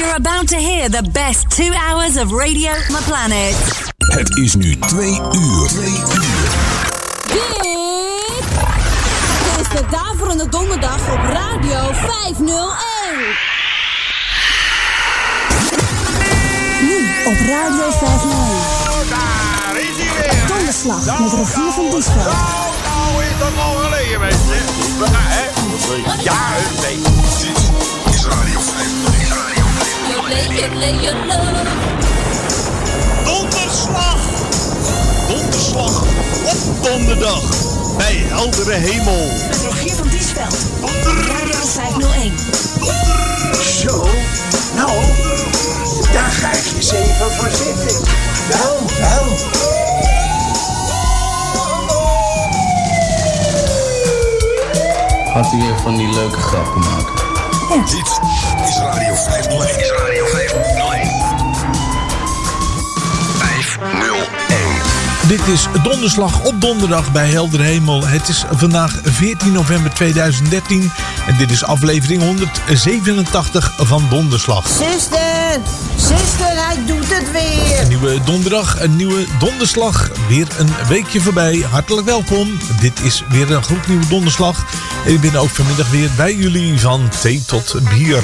You're about to hear the best two hours of radio on the planet. Het is nu twee uur. Twee uur. Dit is de Daverende Donderdag op Radio 501. Nu op Radio 501. Daar is hij weer. Donderslag met Rogier van Diesveld. Nou, nou is dat al geleden, mensen. Ja, hè? Ja. Dit is Radio 501. Donderslag! Donderslag op donderdag bij heldere hemel. Met Rogier van Diesveld. Radio 501. Zo, nou, daar ga ik eens even voor zitten. Wel, wel. Gaat u weer van die leuke grappen maken? Dit is Radio 501. Is Radio 501. 501. Dit is donderslag op donderdag bij Helder Hemel. Het is vandaag 14 november 2013 en dit is aflevering 187 van Donderslag. Zuster, zuster, hij doet het weer. Een nieuwe donderdag, een nieuwe donderslag. Weer een weekje voorbij. Hartelijk welkom. Dit is weer een gloednieuwe donderslag. En ik ben ook vanmiddag weer bij jullie van thee tot bier.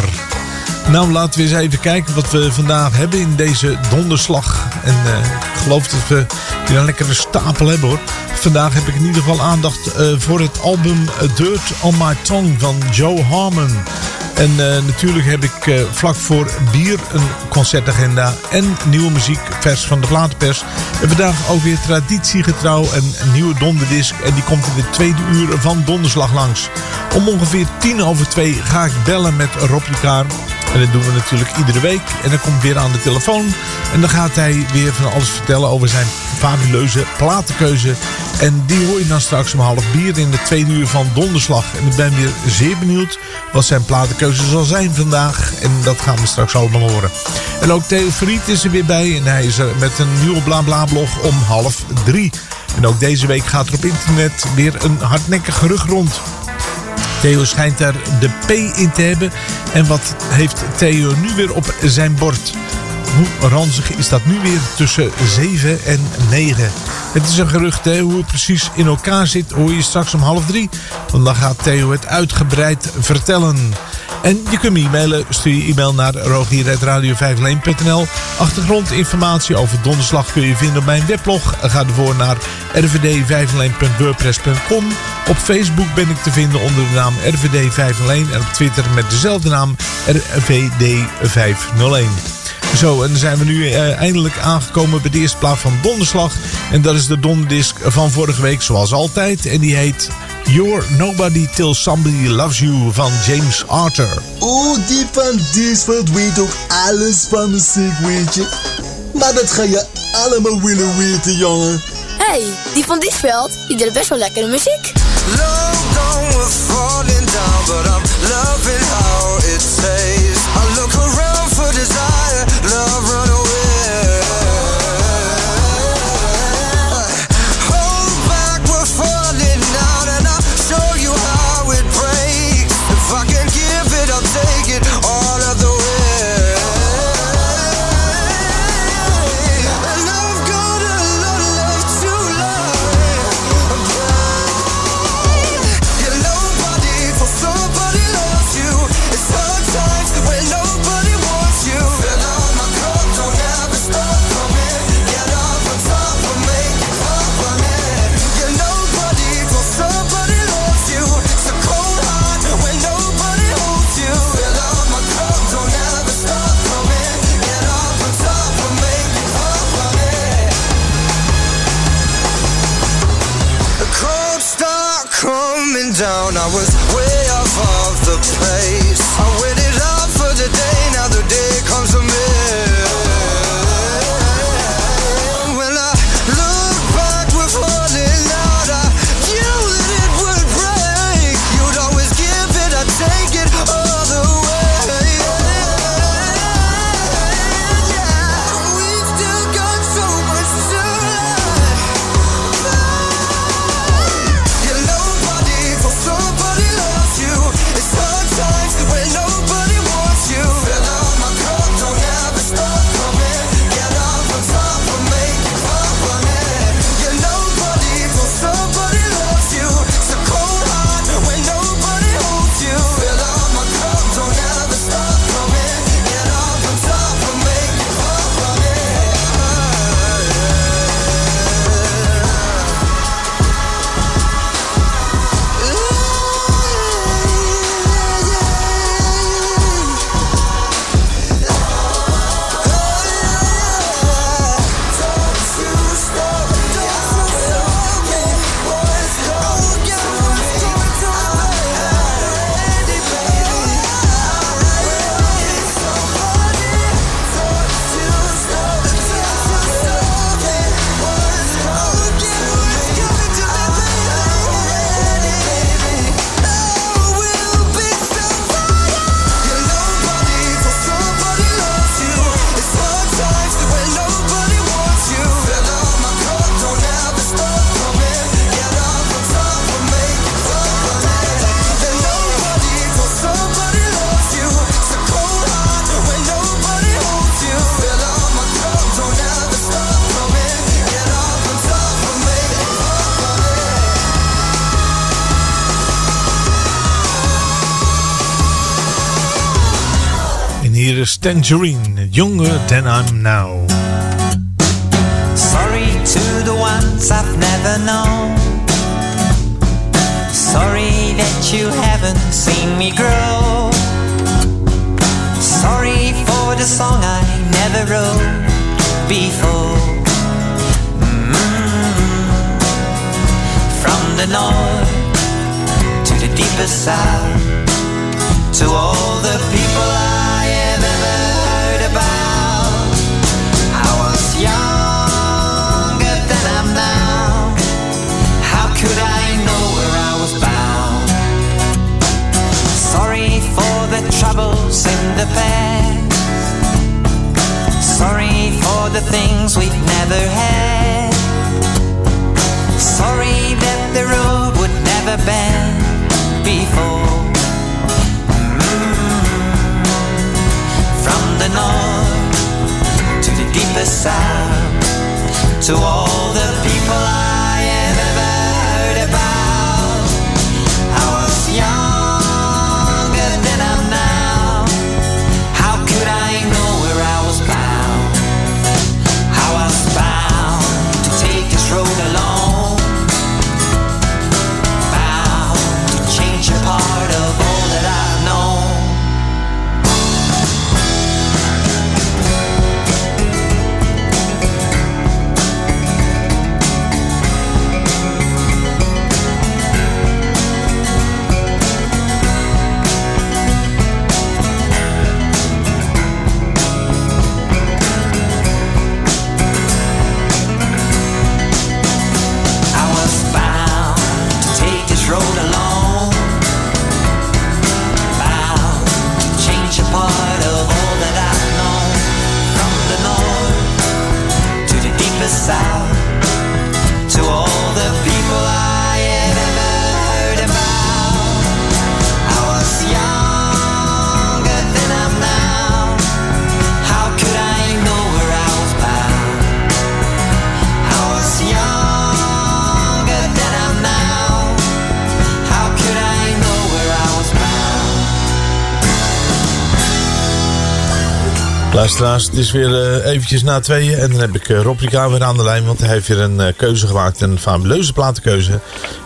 Nou, laten we eens even kijken wat we vandaag hebben in deze donderslag. En eh, ik geloof dat we weer een lekkere stapel hebben hoor. Vandaag heb ik in ieder geval aandacht eh, voor het album Dirt on My Tongue van Joe Harmon. En eh, natuurlijk heb ik vlak voor bier een concertagenda en nieuwe muziek vers van de platenpers. En vandaag ook weer traditiegetrouw een, nieuwe donderdisc. En die komt in de tweede uur van Donderslag langs. Om ongeveer tien over twee ga ik bellen met Rob Ricard. En dat doen we natuurlijk iedere week. En dan komt weer aan de telefoon. En dan gaat hij weer van alles vertellen over zijn fabuleuze platenkeuze. En die hoor je dan straks om half bier in de tweede uur van Donderslag. En ik ben weer zeer benieuwd wat zijn platenkeuze zal zijn vandaag. En dat gaan we straks allemaal horen. En ook Theo Verriet is er weer bij. En hij is er met een nieuwe BlaBla-blog om half drie. En ook deze week gaat er op internet weer een hardnekkig gerucht rond. Theo schijnt daar de P in te hebben. En wat heeft Theo nu weer op zijn bord? Hoe ranzig is dat nu weer tussen 7 en 9? Het is een gerucht, hè? hoe het precies in elkaar zit, hoor je straks om half drie. Want dan gaat Theo het uitgebreid vertellen. En je kunt me e-mailen. Stuur je e-mail naar rogier.radio501.nl Achtergrondinformatie over donderslag kun je vinden op mijn weblog. Ga ervoor naar rvd501.wordpress.com Op Facebook ben ik te vinden onder de naam RVD501 en op Twitter met dezelfde naam RVD501. Zo, en dan zijn we nu eh, eindelijk aangekomen bij de eerste plaat van Donderslag. En dat is de donderdisc van vorige week, zoals altijd. En die heet You're Nobody Till Somebody Loves You van James Arthur. Oeh, die van Diesveld weet ook alles van muziek, weet je. Maar dat ga je allemaal willen weten, jongen. hey, die van Diesveld, die deed best wel lekkere muziek. Low down, we're falling down, but I'm loving how it tastes. I look around for desire, Tangerine, Younger Than I'm Now. Sorry to the ones I've never known. Sorry that you haven't seen me grow. Sorry for the song I never wrote before. Mm. From the north to the deepest south, to all the people in the past. Sorry for the things we've never had. Sorry that the road Luisteraars, het is weer eh, eventjes na tweeën. En dan heb ik uh, Rob Ricard weer aan de lijn. Want hij heeft weer een eh, keuze gemaakt. Een fabuleuze platenkeuze.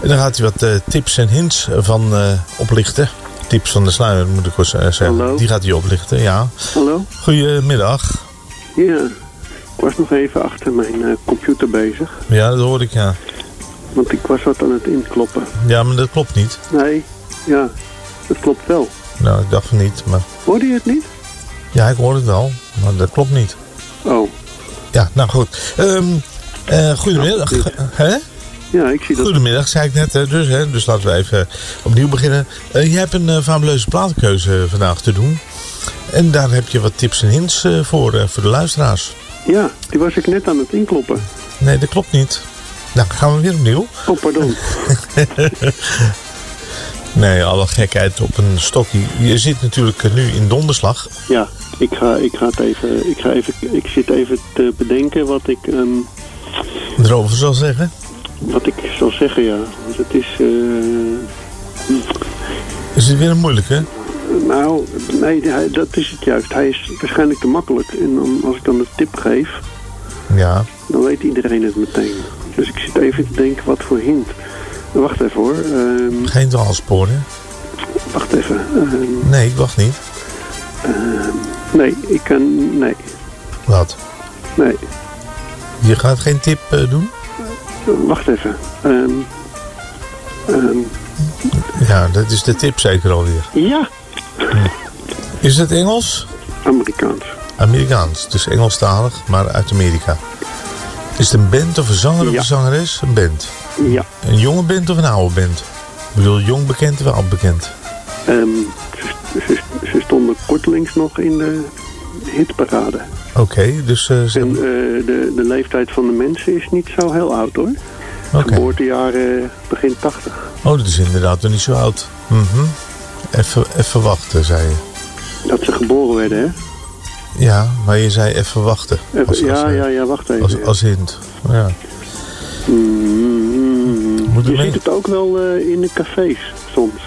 En dan gaat hij wat eh, tips en hints van eh, oplichten. Tips van de sluimer moet ik wel zeggen. Hallo. Die gaat hij oplichten, ja. Hallo? Goedemiddag. Ja, ik was nog even achter mijn eh, computer bezig. Ja, dat hoor ik, ja. Want ik was wat aan het inkloppen. Ja, maar dat klopt niet. Nee, ja, dat klopt wel. Nou, ik dacht van niet, maar... Hoorde je het niet? Ja, ik hoor het wel, maar dat klopt niet. Oh. Ja, nou goed. Ehm eh, goedemiddag. Hè? Ja, ik zie dat. Goedemiddag, zei ik net. Dus, hè, dus laten we even opnieuw beginnen. Eh, je hebt een eh, fabuleuze platenkeuze vandaag te doen. En daar heb je wat tips en hints voor, voor de luisteraars. Ja, die was ik net aan het inkloppen. Nee, dat klopt niet. Nou, gaan we weer opnieuw. Oh, pardon. nee, alle gekheid op een stokje. Je zit natuurlijk nu in donderslag. Ja, ik ga, ik ga het even, ik ga even, ik zit even te bedenken wat ik, ehm, Erover zal zeggen. wat ik zal zeggen, ja. Want het is, eh, Is het weer een moeilijke? nou, nee, dat is het juist. Hij is waarschijnlijk te makkelijk. En dan, als ik dan de tip geef, Ja. dan weet iedereen het meteen. Dus ik zit even te denken wat voor hint. Wacht even hoor. Ehm, Geen dwaalsporen. wacht even. Ehm, Nee, ik wacht niet. ehm, nee, ik kan. Nee. Wat? Nee. Je gaat geen tip eh, doen? Wacht even. Ehm, ehm, Ja, dat is de tip zeker alweer. ja, Is het Engels? Amerikaans. Amerikaans, dus Engelstalig, maar uit Amerika. Is het een band of een zanger of een zangeres? Een band. Ja. Een jonge band of een oude band? Ik bedoel, jong bekend of oud bekend? Ehm, ze, ze, ze stonden kortelings nog in de hitparade. Oké, dus eh, ze En eh, de, de leeftijd van de mensen is niet zo heel oud hoor. Oké. Geboortejaren begin 80. Oh, dat is inderdaad nog niet zo oud. Mhm. Even, even wachten, zei je. Dat ze geboren werden, hè? Ja, maar je zei even wachten. Even- Als- als, ja, ja, ja, wacht even. Als, ja. als hint. Ja. Mm, Moet je er mee- ziet het ook wel in de cafés soms.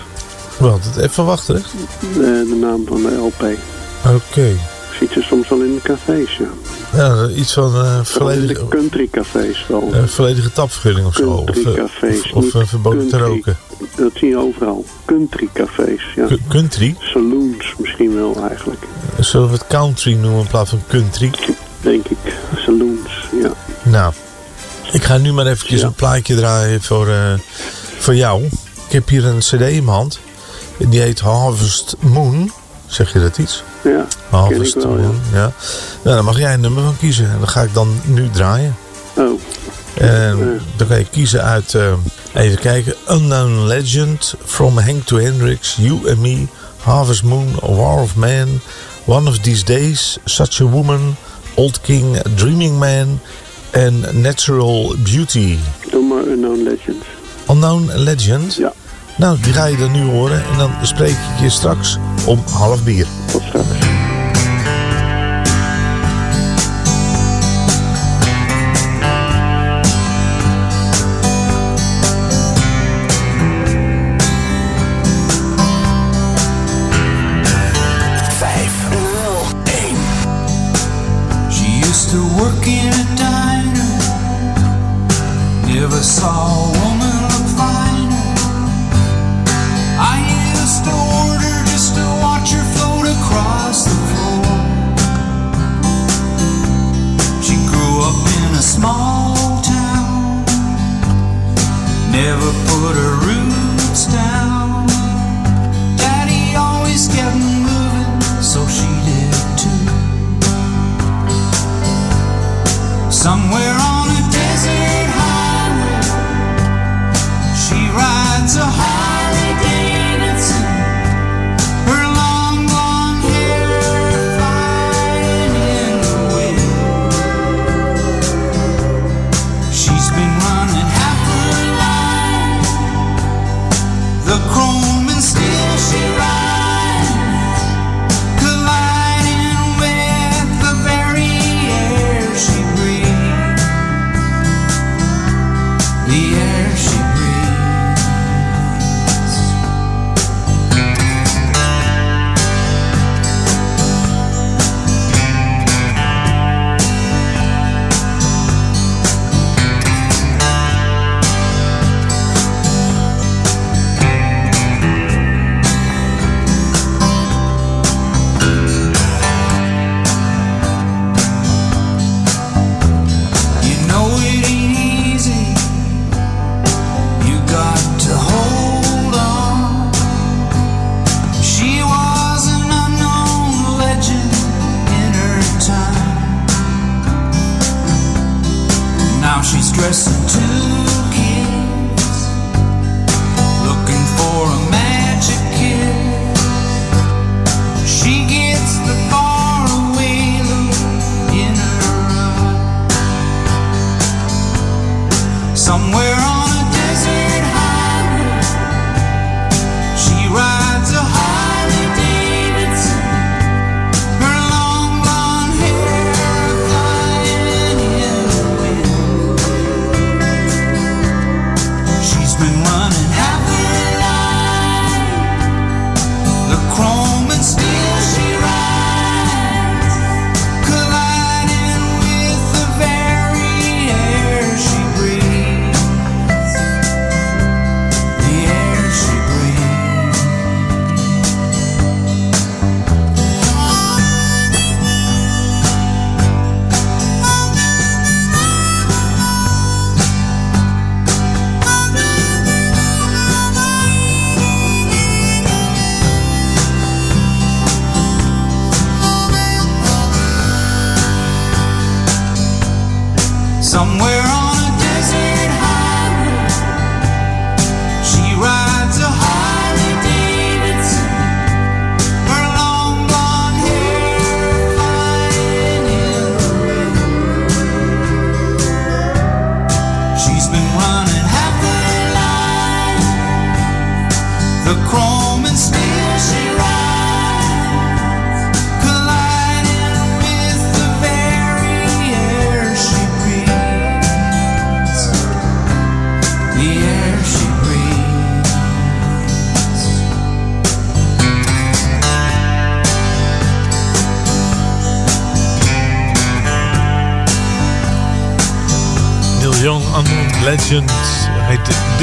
Wat, het even wachten? De, de naam van de LP. Oké. Ziet ze soms wel in de cafés, ja. Ja, iets van Vooral in de volledige, countrycafés wel. eh, volledige tapvergunning of zo. Of, eh, Countrycafés, of, of, verboden te country. roken. Dat zie je overal. Countrycafés, ja. Cu- Country? Saloons misschien wel eigenlijk. Zullen we het country noemen in plaats van country? Denk ik. Saloons, ja. Nou, ik ga nu maar eventjes een plaatje draaien voor, voor jou. Ik heb hier een cd in mijn hand. Die heet Harvest Moon. Zeg je dat iets? Ja, Harvest wel, ja. Moon, ja. Nou, dan mag jij een nummer van kiezen. En dat ga ik dan nu draaien. Oh. En dan kan je kiezen uit, eh, even kijken, Unknown Legend, From Hank to Hendrix, You and Me, Harvest Moon, War of Man, One of These Days, Such a Woman, Old King, Dreaming Man en Natural Beauty. Doe maar Unknown Legends. Unknown Legend? Ja. Nou, die ga je dan nu horen en dan spreek ik je straks om half bier. Tot. Somewhere on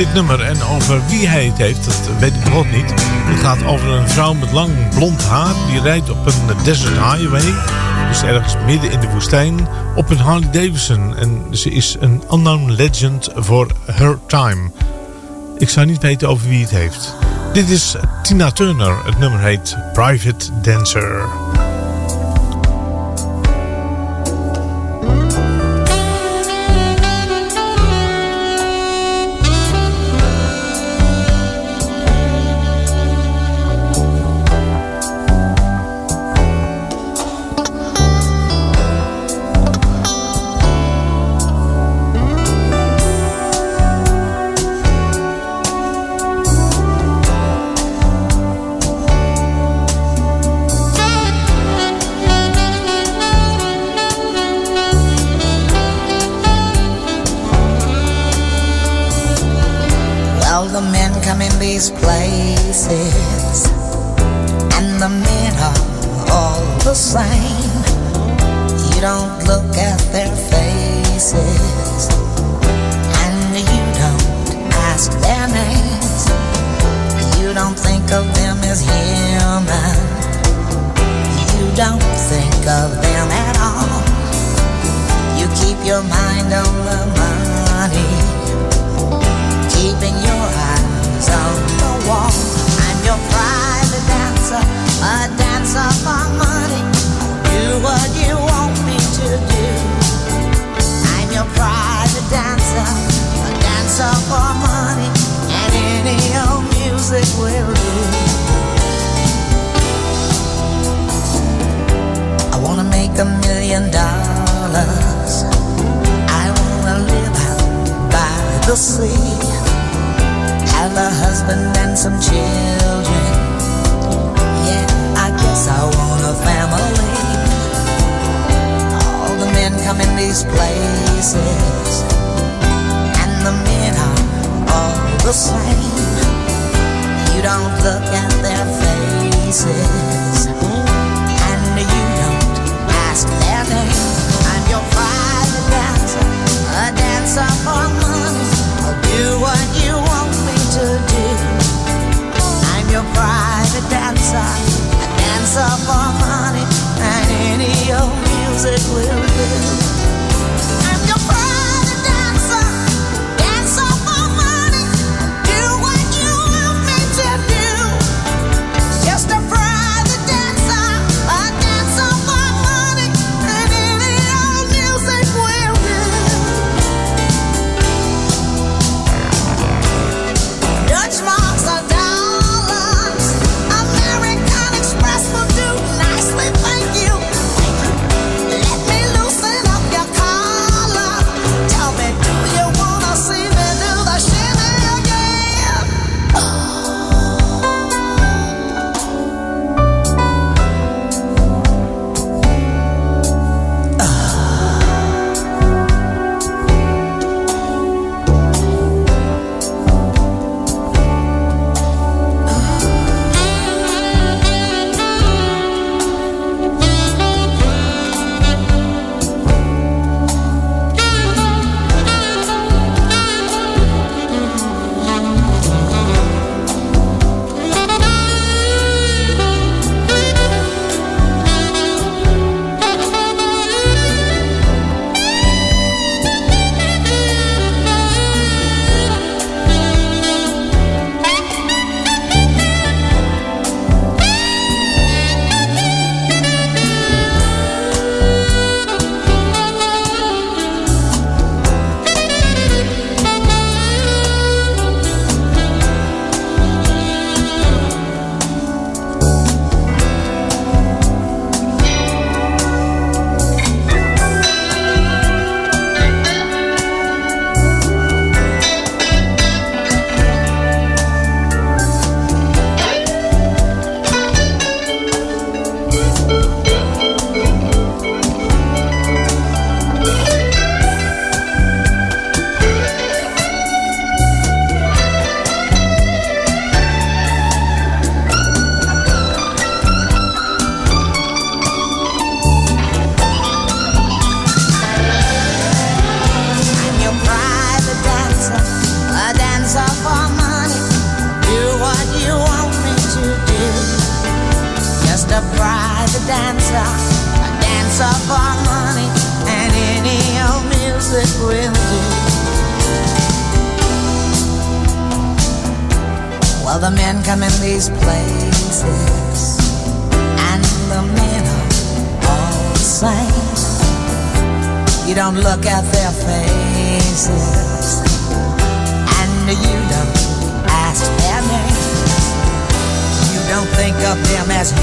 dit nummer en over wie hij het heeft, dat weet ik nog niet. Het gaat over een vrouw met lang blond haar die rijdt op een desert highway. Dus ergens midden in de woestijn op een Harley Davidson. En ze is een unknown legend for her time. Ik zou niet weten over wie het heeft. Dit is Tina Turner. Het nummer heet Private Dancer.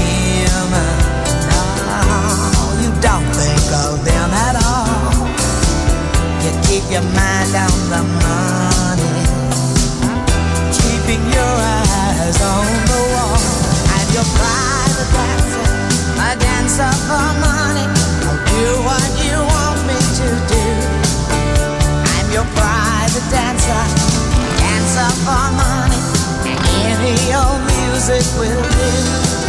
Music will go down at all. They keep your mind down the money. Keeping your eyes on the wall and your pride dancer. I dance for money. Tell you what you want me to do. I'm your private dancer, dancer for money. Any old music will do.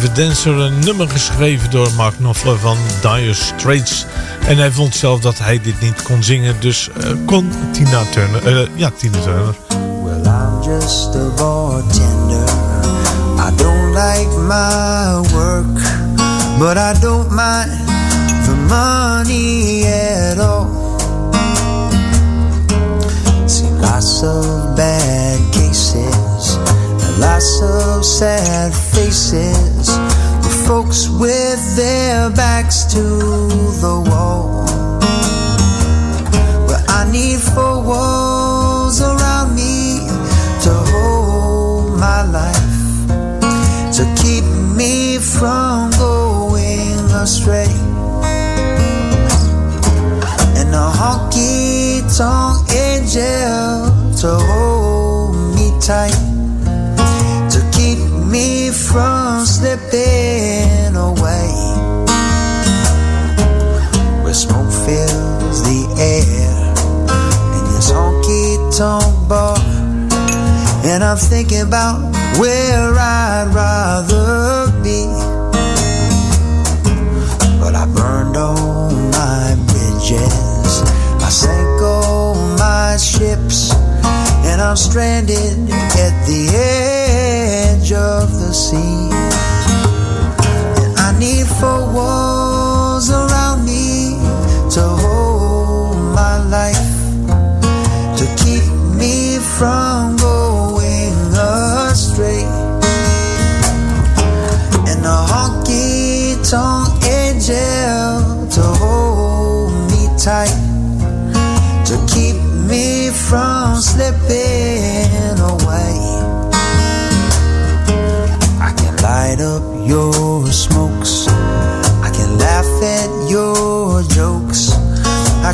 Private Dancer, een nummer geschreven door Mark Knopfler van Dire Straits. En hij vond zelf dat hij dit niet kon zingen, dus eh, kon Tina Turner. eh, ja, Tina Turner. Well, I'm just a bartender. I don't like my work, but I don't mind the money at all. See, lots of bad cases, lots of sad faces. Folks with their backs to the wall. Well, I need four walls around me to hold my life, to keep me from going astray. And a honky tonk angel to hold me tight, to keep me from slipping And I'm thinking about where I'd rather be. But I burned all my bridges, I sank all my ships, and I'm stranded at the edge of the sea.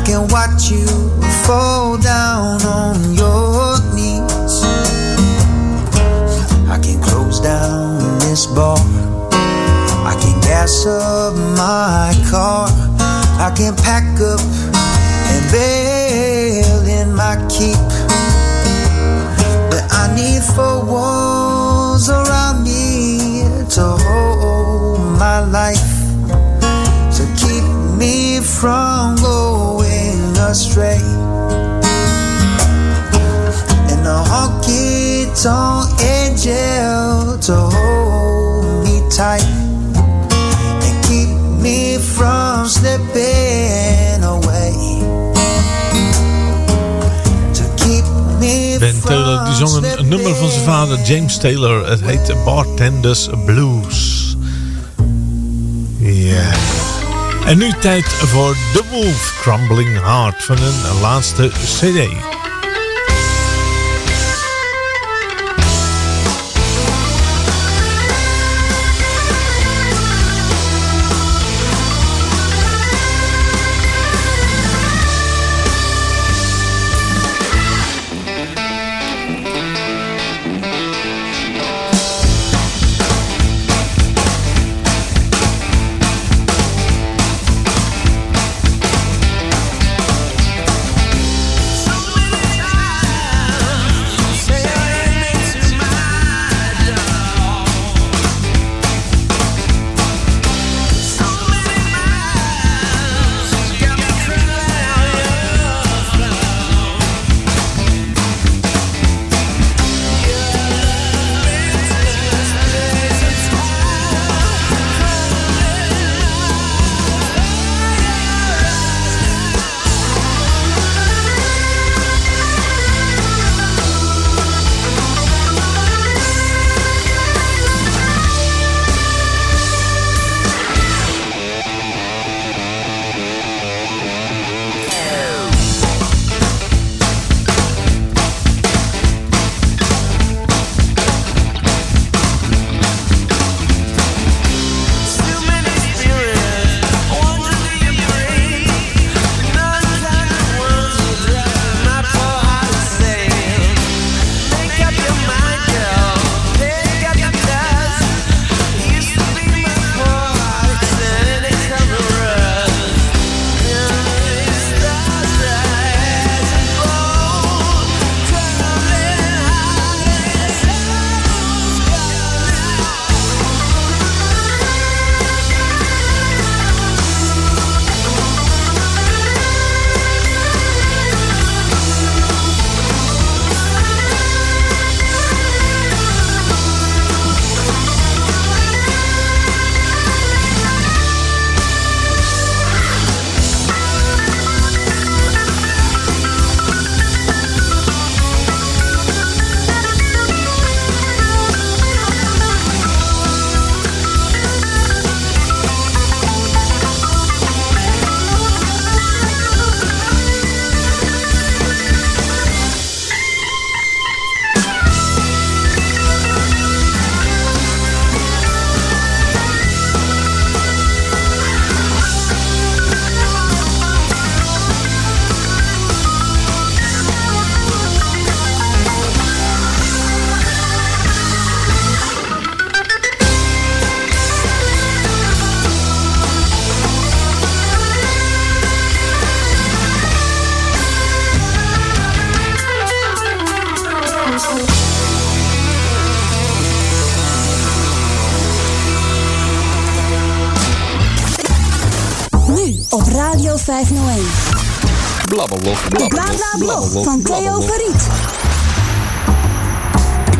Can watch you fall down on your knees. I can close down this bar. I can gas up my car. I can pack up and bail in my keep. But I need four walls around me to hold my life, to keep me from going astray. And a honky tonk angel to hold me tight and keep me from slipping away. To keep me Ben Taylor die zong een, een nummer van zijn vader James Taylor. Het heet Bartenders Blues. Ja. En nu tijd voor The Wolf Crumbling Heart van een laatste cd. Radio 501. Blablablog, De BlaBlaBlog van Theo Verriet.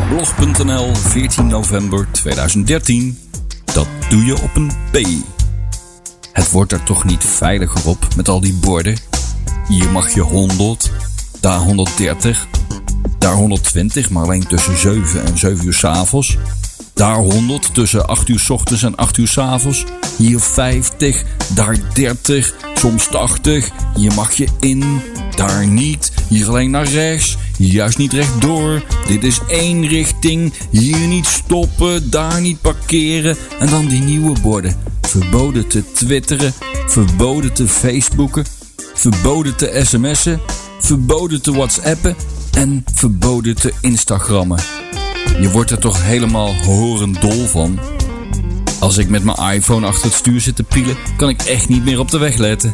Blog.nl, 14 november 2013. Dat doe je op een P. Het wordt er toch niet veiliger op met al die borden? Hier mag je 100, daar 130, daar 120, maar alleen tussen 7 en 7 uur s'avonds. Daar 100 tussen 8 uur s ochtends en 8 uur s avonds. Hier 50, daar 30, soms 80. Hier mag je in, daar niet. Hier alleen naar rechts, juist niet rechtdoor. Dit is één richting. Hier niet stoppen, daar niet parkeren. En dan die nieuwe borden. Verboden te twitteren, verboden te facebooken, verboden te sms'en, verboden te whatsappen en verboden te instagrammen. Je wordt er toch helemaal horendol van. Als ik met mijn iPhone achter het stuur zit te pielen, kan ik echt niet meer op de weg letten.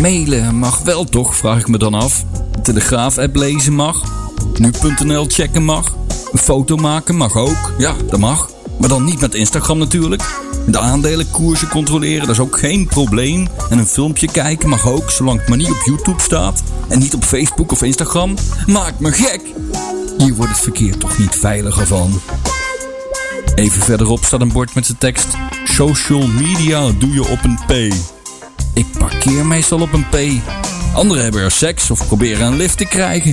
Mailen mag wel toch, vraag ik me dan af. Telegraaf-app lezen mag. Nu.nl checken mag. Een foto maken mag ook. Ja, dat mag. Maar dan niet met Instagram natuurlijk. De aandelenkoersen controleren, dat is ook geen probleem. En een filmpje kijken mag ook, zolang het maar niet op YouTube staat. En niet op Facebook of Instagram. Maakt me gek. Hier wordt het verkeer toch niet veiliger van. Even verderop staat een bord met de tekst: Social media doe je op een P. Ik parkeer meestal op een P. Anderen hebben er seks of proberen een lift te krijgen.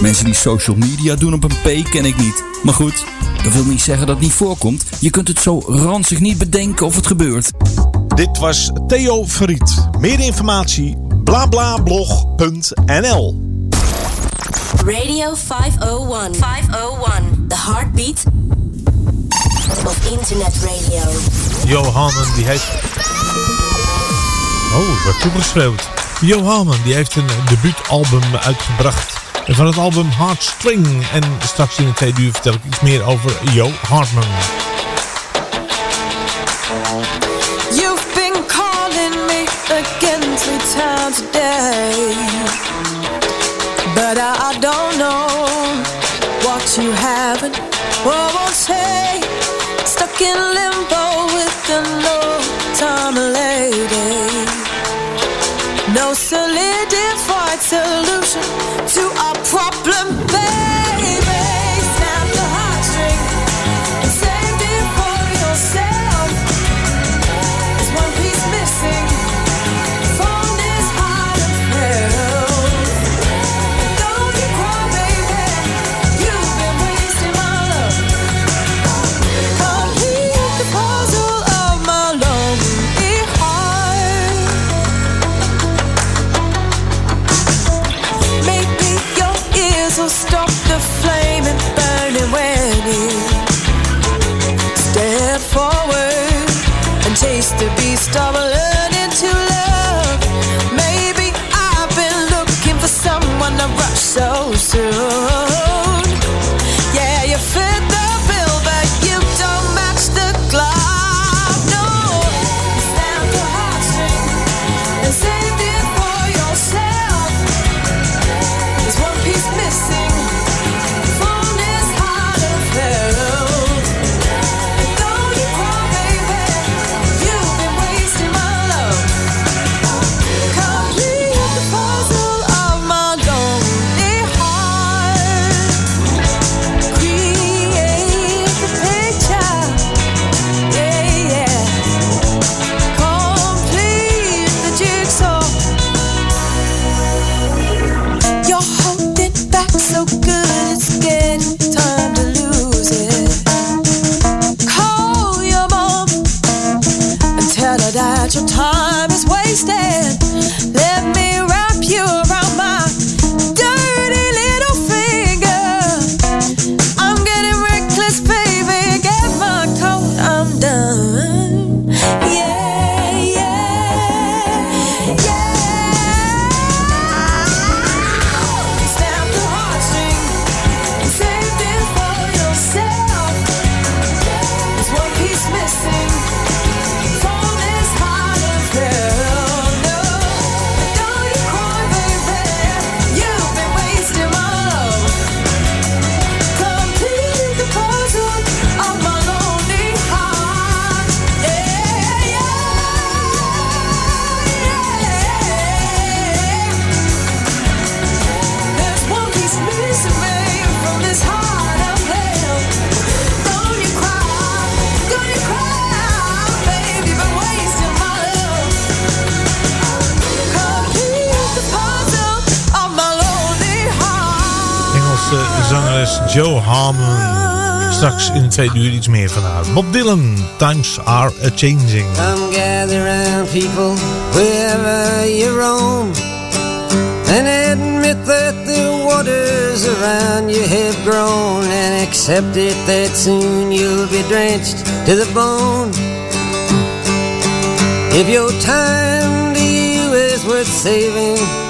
Mensen die social media doen op een P ken ik niet. Maar goed, dat wil niet zeggen dat het niet voorkomt. Je kunt het zo ranzig niet bedenken of het gebeurt. Dit was Theo Verriet. Meer informatie blablablog.nl Radio 501. 501. The heartbeat of internet radio. Johannen die heeft... Oh, wordt toegeschreeuwd. Johannen die heeft een debuutalbum uitgebracht. En van het album Heartstring. En straks in het tweede uur vertel ik iets meer over Jo Hartman. You've been calling me again three times a day. But I don't know solution to our problem, baby. So soon. Tweede uur iets meer van haar. Bob Dylan, Times Are A-Changing. Come gather round people wherever you roam And admit that the waters around you have grown And accept it that soon you'll be drenched to the bone If your time to you is worth saving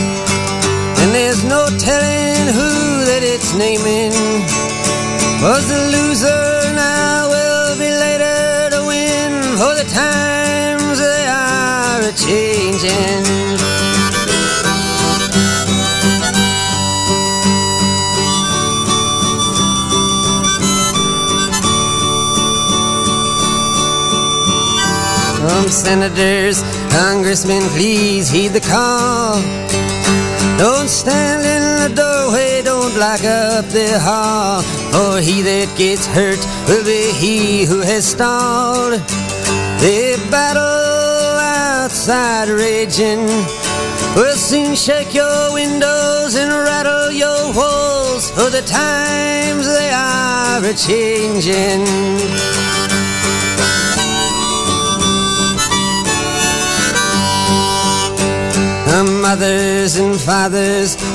naming. Was the loser now will be later to win. For the times they are a-changing. Some senators, congressmen, please heed the call. Don't stand in don't block up the hall. For he that gets hurt will be he who has stalled. The battle outside raging will soon shake your windows and rattle your walls. For the times they are a changing. The mothers and fathers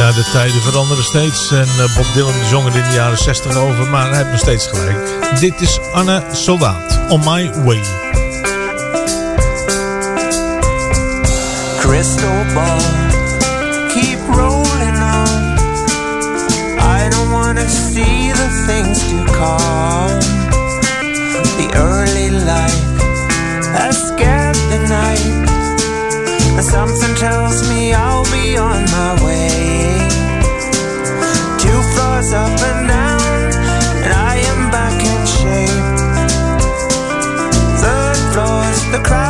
Ja, de tijden veranderen steeds. En eh, Bob Dylan zong er in de jaren 60 over, maar hij heeft nog steeds gelijk. Dit is Anne Soldaat, On My Way. crystal ball keep rolling on i don't wanna see the things to come the early light has scared the night something tells me up and down and i am back in shape. Third floor's the crown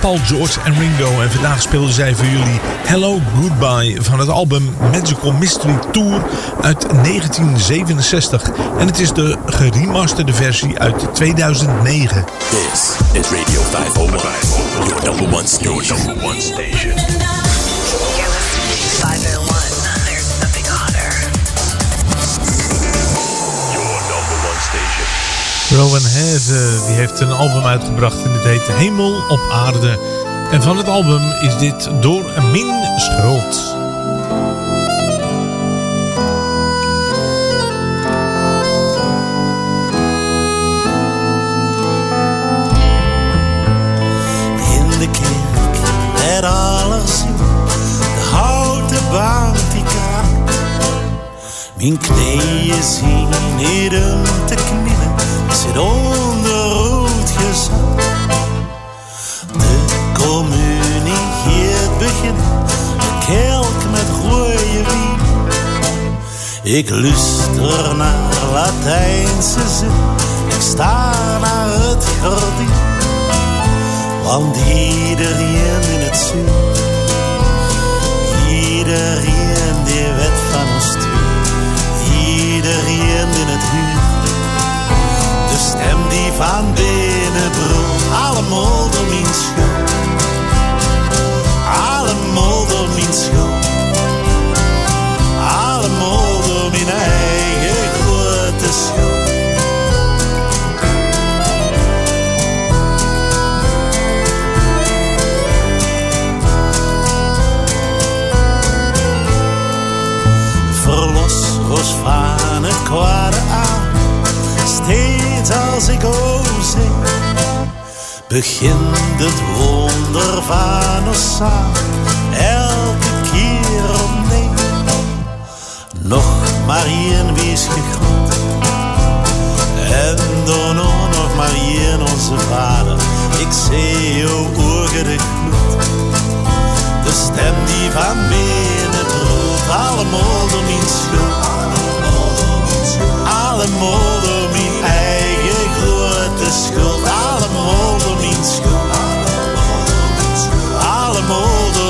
Paul, George en Ringo. En vandaag speelden zij voor jullie Hello Goodbye van het album Magical Mystery Tour uit 1967. En het is de geremasterde versie uit 2009. This is Radio 501, your number one. Your number one station. Rowan Heze die heeft een album uitgebracht en het heet Hemel op aarde. En van het album is dit Door Min Schuld. In de kerk werd alles de houten kraakt. Mijn knieën zien niet om te zit onder rood. De communie hier beginnen, de kelk met rode wien. Ik luister naar Latijnse zin, ik sta naar het gordijn. Want iedereen in het zuid, iedereen die weet van ons twee, iedereen in het huur. Van binnen broelt, allemaal door mijn schuld. Allemaal door mijn schuld. Allemaal door mijn eigen grote schuld. verlos ons van het kwade aan. Als ik o zing, begint het wonder van ons samen. Elke keer opnieuw, nog maar één wees gegrond. En dan nog maar onze vader. Ik zie uw ogen de stem die van binnen broedt, allemaal door mijn schuld. Allemaal door mijn eigen grote schuld. Allemaal door mijn schuld. Allemaal door mijn eigen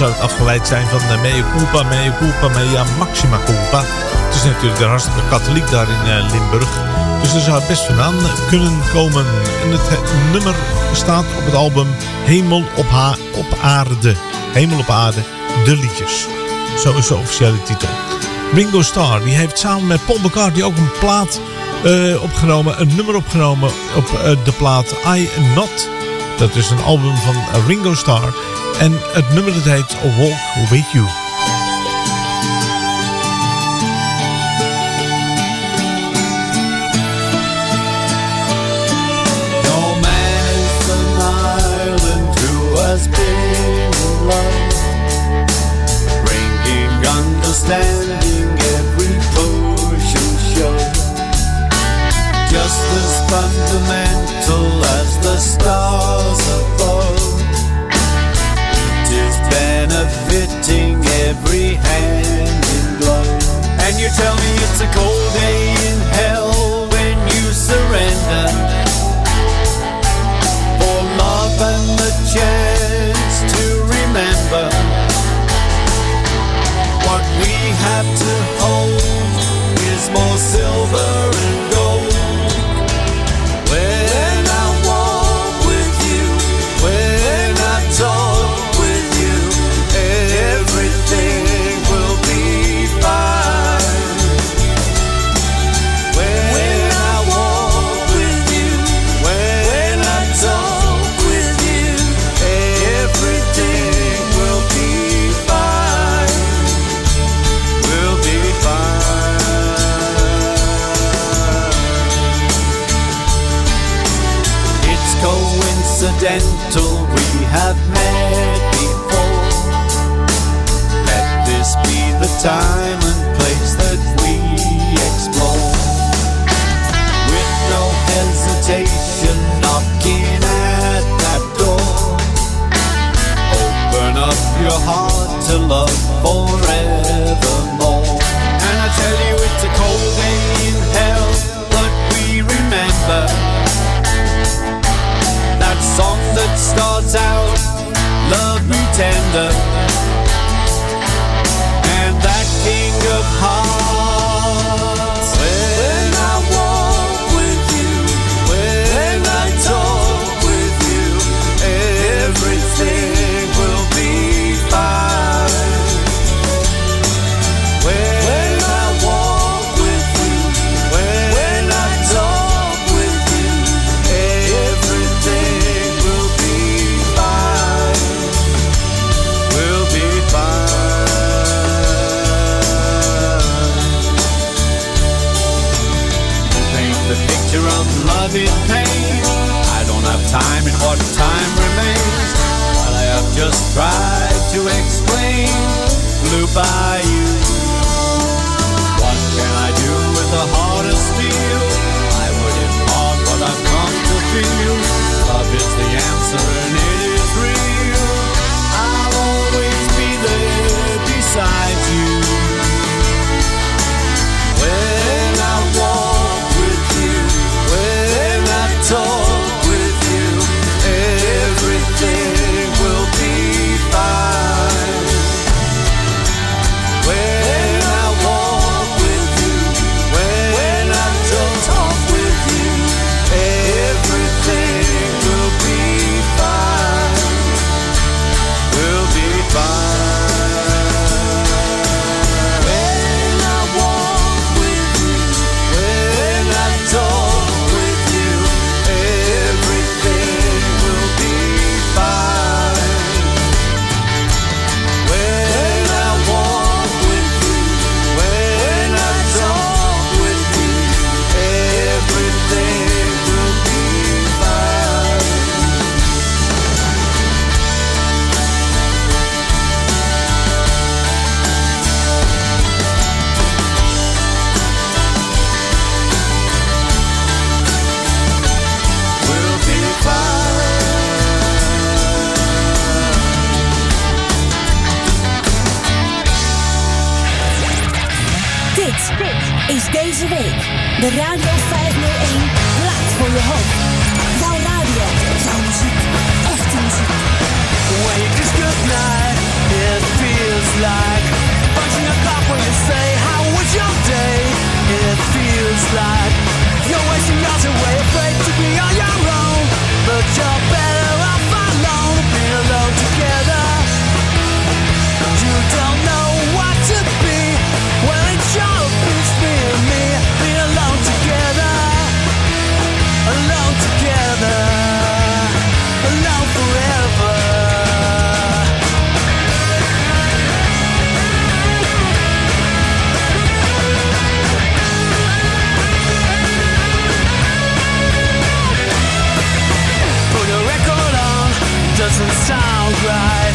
zou het afgeleid zijn van de mea culpa, mea culpa, mea maxima culpa. Het is natuurlijk een hartstikke katholiek daar in eh, Limburg. Dus er zou het best vandaan kunnen komen. En het eh, nummer staat op het album Hemel op, ha op aarde. Hemel op aarde, de liedjes. Zo is de officiële titel. Ringo Starr, die heeft samen met Paul McCartney ook een plaat eh, opgenomen. Een nummer opgenomen op eh, de plaat I Not. Dat is een album van Ringo Starr. En het nummer dat heet Walk With You. love me tender. tried to explain flew by you. What can I do with a heart of steel? I would impart what I've come to feel. Love is the answer. deze week. De Radio 501 laat voor je hoop. Jouw radio, jouw muziek, echte muziek. Wake is good night, it feels like punching a clock when you say how was your day? It feels like you're wasting hours away, afraid to be on your own, but you're better off alone, Be alone together. You don't know. doesn't sound right.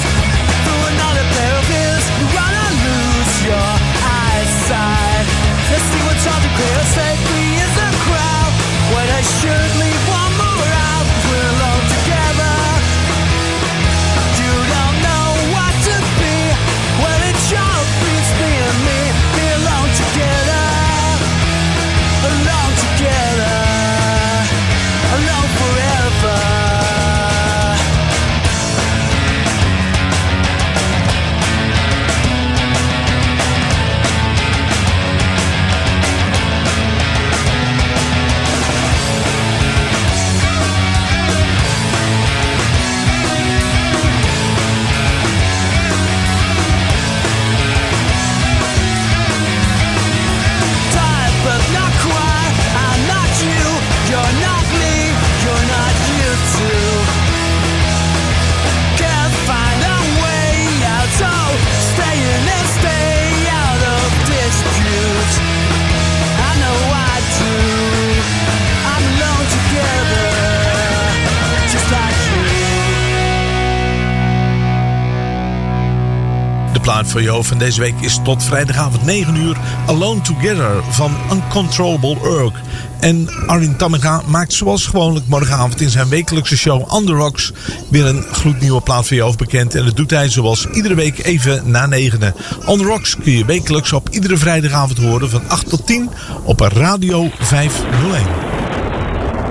Voor hoofd. En deze week is tot vrijdagavond 9 uur Alone Together van Uncontrollable Urk. En Armin Tamminga maakt zoals gewoonlijk morgenavond in zijn wekelijkse show On The Rocks weer een gloednieuwe plaat voor hoofd bekend. En dat doet hij zoals iedere week even na negenen. On The Rocks kun je wekelijks op iedere vrijdagavond horen van 8 tot 10 op Radio 501.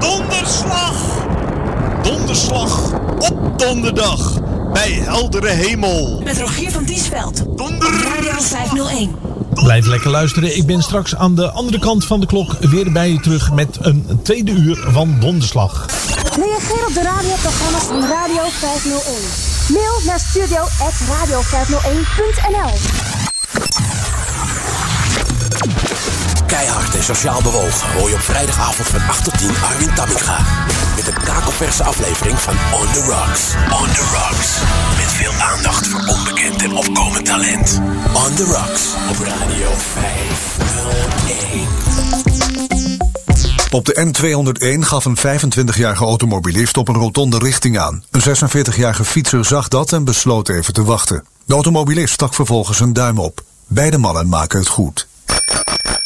Donderslag! Donderslag op donderdag bij heldere hemel. Met Rogier van Diesveld. Donder. Radio 501. Blijf lekker luisteren. Ik ben straks aan de andere kant van de klok weer bij je terug met een tweede uur van Donderslag. Reageer op de radioprogramma's van Radio 501. Mail naar studio.radio501.nl Keihard en sociaal bewogen hoor je op vrijdagavond van 8 tot 10 Armin Tamminga. Met een kakelverse aflevering van On The Rocks. On The Rocks. Met veel aandacht voor onbekend en opkomend talent. On The Rocks op Radio 501. Op de N201 gaf een 25-jarige automobilist op een rotonde richting aan. Een 46-jarige fietser zag dat en besloot even te wachten. De automobilist stak vervolgens een duim op. Beide mannen maken het goed.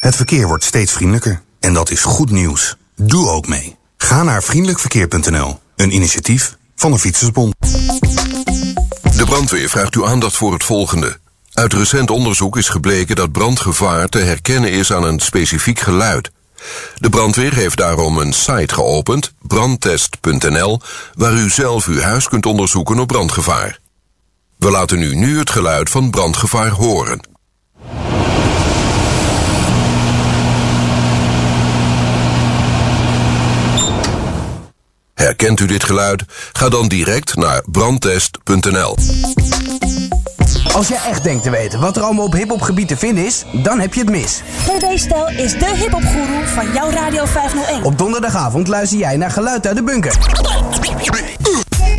Het verkeer wordt steeds vriendelijker. En dat is goed nieuws. Doe ook mee. Ga naar vriendelijkverkeer.nl. Een initiatief van de Fietsersbond. De brandweer vraagt uw aandacht voor het volgende. Uit recent onderzoek is gebleken dat brandgevaar te herkennen is aan een specifiek geluid. De brandweer heeft daarom een site geopend, brandtest.nl, waar u zelf uw huis kunt onderzoeken op brandgevaar. We laten u nu het geluid van brandgevaar horen. Herkent u dit geluid? Ga dan direct naar brandtest.nl. Als jij echt denkt te weten wat er allemaal op hiphopgebied te vinden is, dan heb je het mis. GB Stijl is de hiphopgoeroe van jouw Radio 501. Op donderdagavond luister jij naar Geluid uit de Bunker.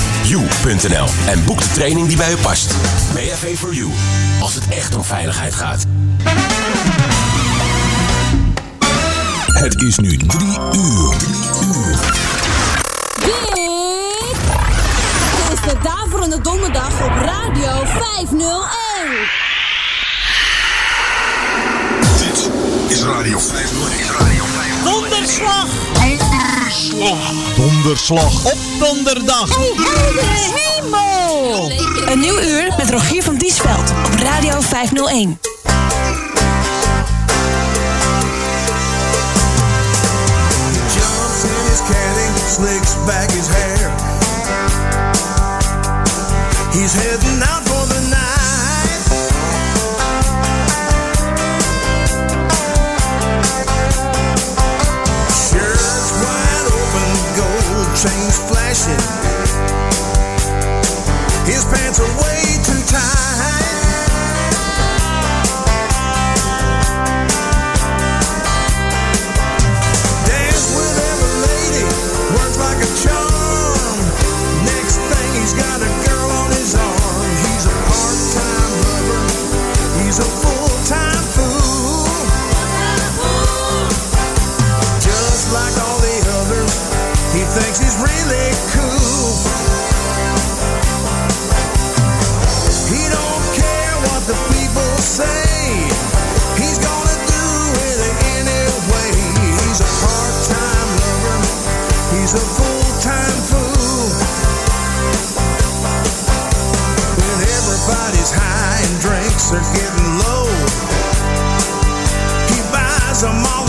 www.bav-4-u.nl en boek de training die bij u past. BHV for You, als het echt om veiligheid gaat. Het is nu drie uur. Dit is de Daverende Donderdag op Radio 501. Dit is Radio 501. Is Radio 501. Donderslag! Donderslag! Donderslag op donderdag! hemel! Een nieuw uur met Rogier van Diesveld op Radio 501. Jumps in his caddy, slicks back his hair. He's heading out for the night. Flashing. His pants are way too tight. Drinks are getting low, he buys them all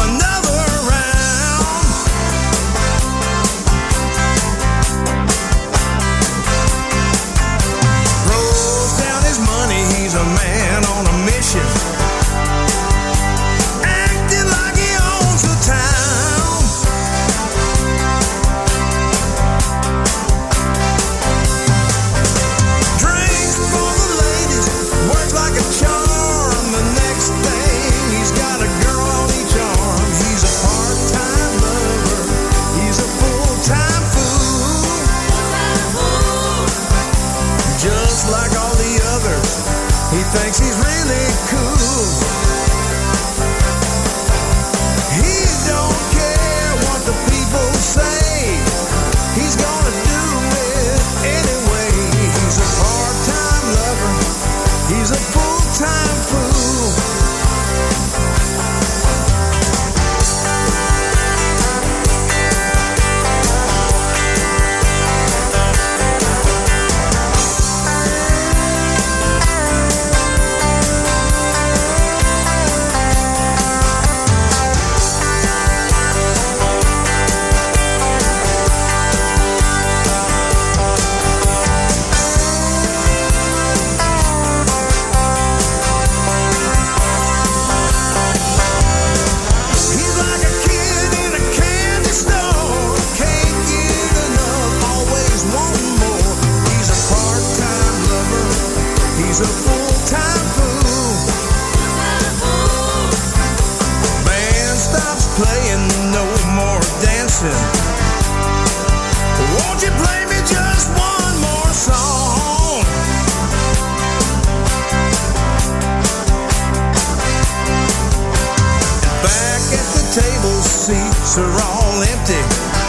a full-time fool. Band stops playing, no more dancing. Won't you play me just one more song? Back at the table, seats are all empty.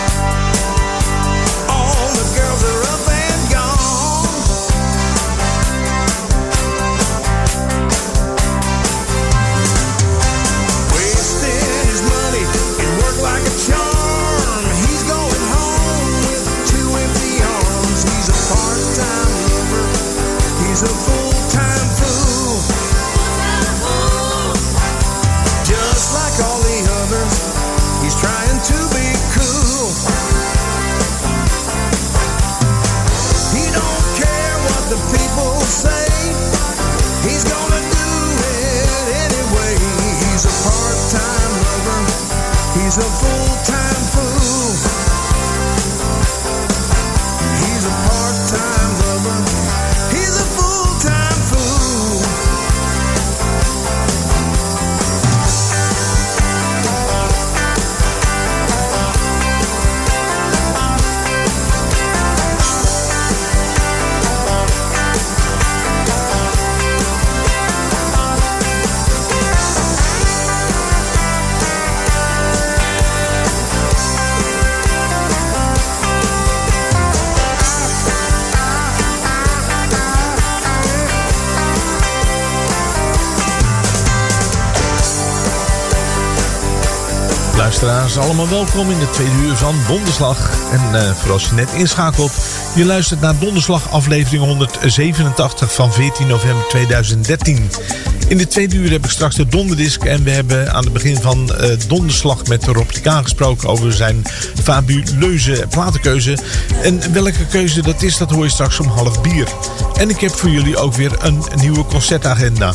Luisteraars, allemaal welkom in de tweede uur van Donderslag. En eh, voor als je net inschakelt, je luistert naar Donderslag aflevering 187 van 14 november 2013. In de tweede uur heb ik straks de donderdisc en we hebben aan het begin van eh, Donderslag met Rob Kaan gesproken over zijn fabuleuze platenkeuze. En welke keuze dat is, dat hoor je straks om half bier. En ik heb voor jullie ook weer een nieuwe concertagenda.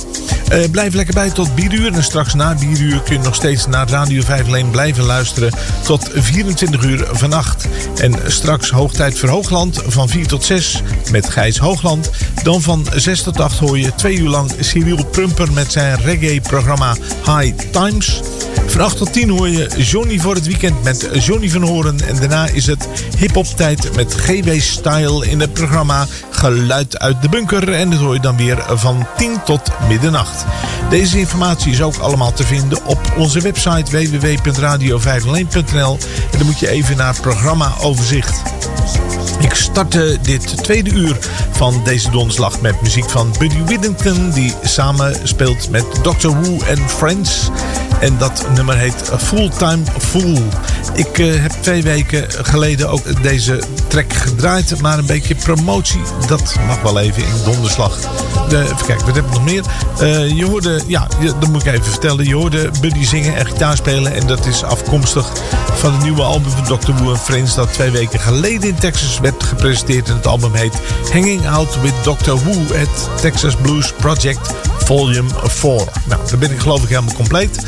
Eh, blijf lekker bij tot bieruur. En straks na bieruur kun je nog steeds naar Radio 5 Leen blijven luisteren tot 24 uur vannacht. En straks Hoogtijd voor Hoogland van 4 tot 6 met Gijs Hoogland. Dan van 6 tot 8 hoor je twee uur lang Cyril Prumper met zijn reggae-programma High Times. Van 8 tot 10 hoor je Johnny voor het weekend met Johnny van Horen. En daarna is het hip-hop tijd met GW Style in het programma Geluid uit de Bunker. En dat hoor je dan weer van 10 tot middernacht. Deze informatie is ook allemaal te vinden op onze website www.radio501.nl. En dan moet je even naar programma overzicht. Ik startte dit tweede uur van deze donderslag met muziek van Buddy Whittington, die samen speelt met Dr. Who en Friends. En dat nummer heet Fulltime Fool. Ik eh, heb twee weken geleden ook deze track gedraaid, maar een beetje promotie, dat mag wel even in donderslag. De, even kijken, wat heb ik nog meer? Eh, je hoorde, ja, dat moet ik even vertellen. Je hoorde Buddy zingen en gitaar spelen. En dat is afkomstig van het nieuwe album van Dr. Who Friends. Dat twee weken geleden in Texas werd gepresenteerd. En het album heet Hanging Out with Dr. Who. Het Texas Blues Project Volume 4. Nou, dan ben ik geloof ik helemaal compleet.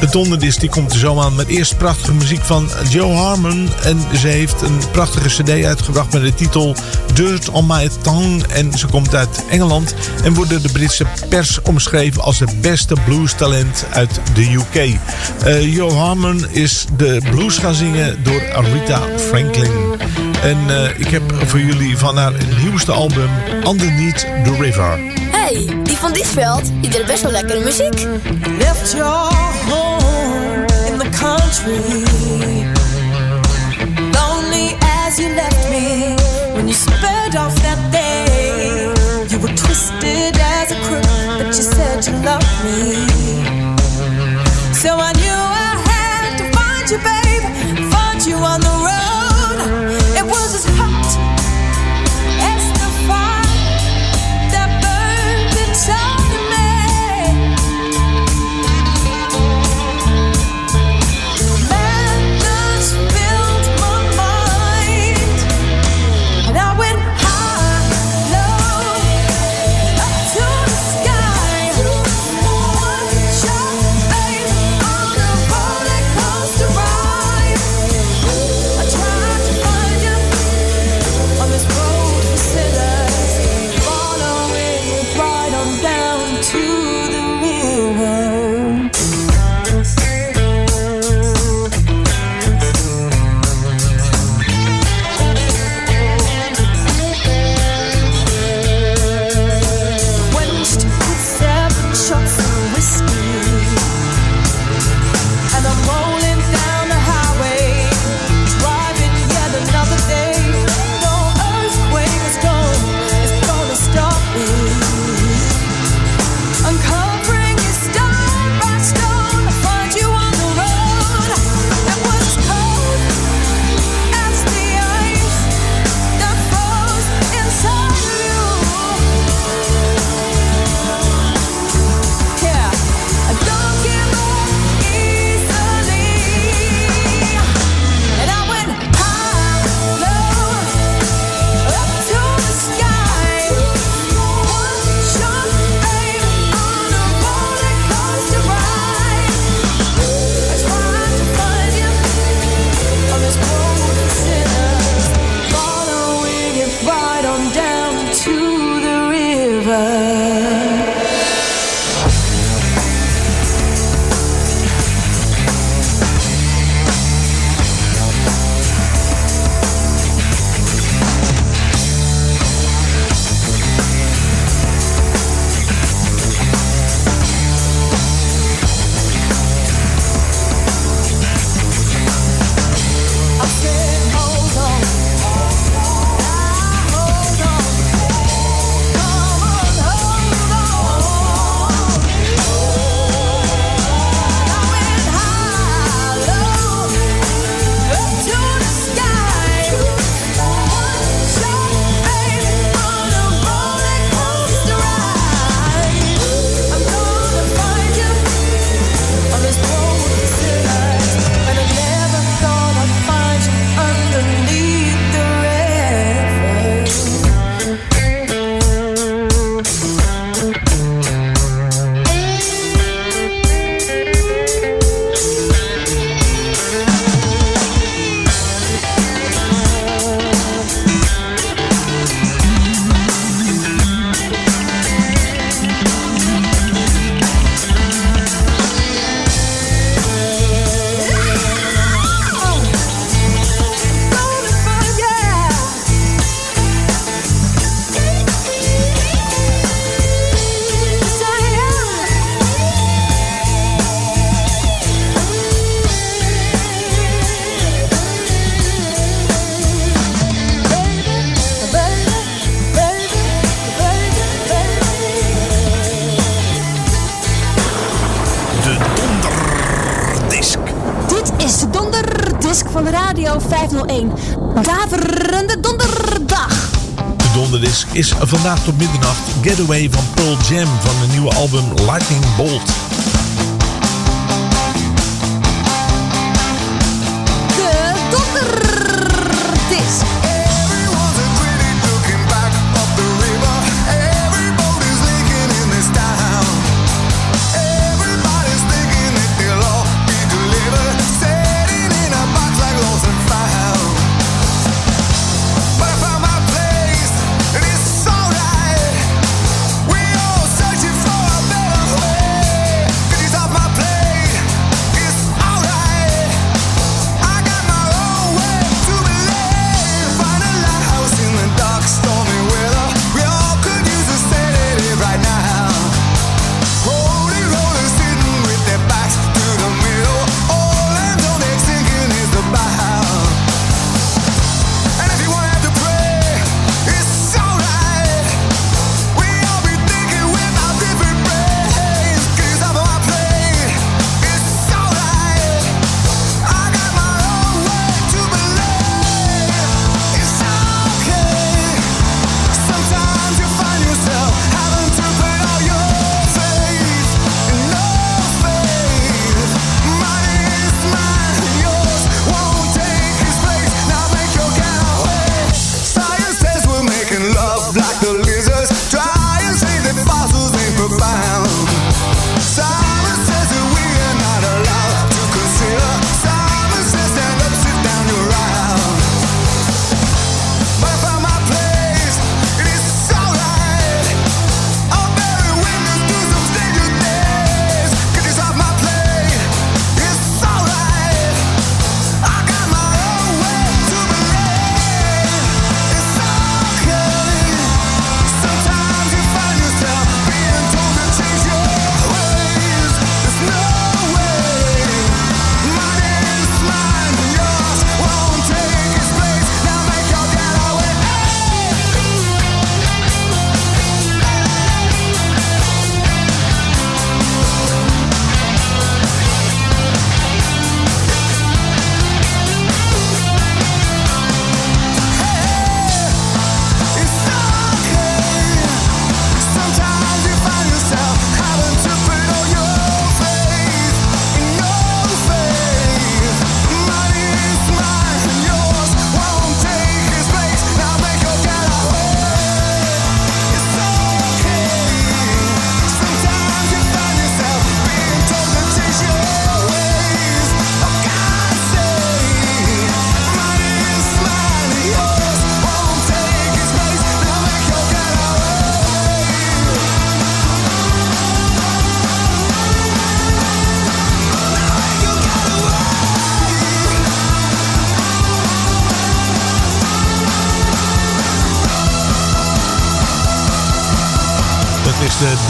De donderdisc die komt er zo aan met eerst prachtige muziek van Joe Harmon. En ze heeft een prachtige cd uitgebracht met de titel Dirt on My Tongue. En ze komt uit Engeland en wordt door de Britse pers omschreven als het beste bluestalent uit de UK. Eh Joe Harmon is de blues gaan zingen door Rita Franklin. En eh, ik heb voor jullie van haar nieuwste album Underneath the River. Hey, die van Diesveld, die deed best wel lekkere muziek. left your home in the country. Lonely as you left me when you sped off that day. You were twisted as a crook, but you said you loved me. So I knew I had to find you, babe. Find you on the vandaag tot middernacht Getaway van Pearl Jam van de nieuwe album Lightning Bolt.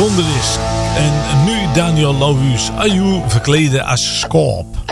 donderdisc. En nu Daniel Lauwhuis Ayu verkleden als Scorp.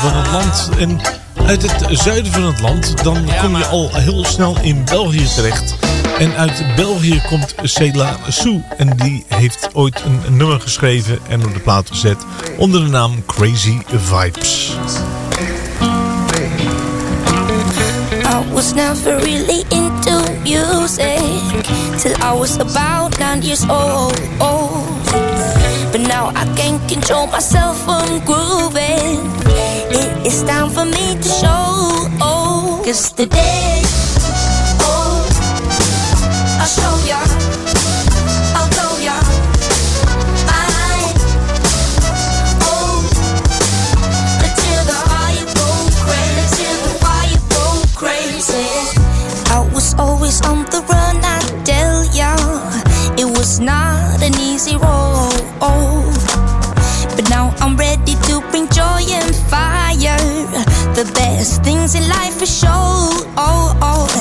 van het land. En uit het zuiden van het land, dan kom je al heel snel in België terecht. En uit België komt Cela Sue. En die heeft ooit een nummer geschreven en op de plaat gezet onder de naam Crazy Vibes. I was never really into music Till I was about nine years old now. I can't control myself from grooving. It is time for me to show. Oh, cause today, oh, I'll show ya. I'll show ya. I, oh, until the fire go crazy. Until the fire go crazy. I was always on the run, I tell ya. It was not an easy road things in life for show. Sure. Oh, oh.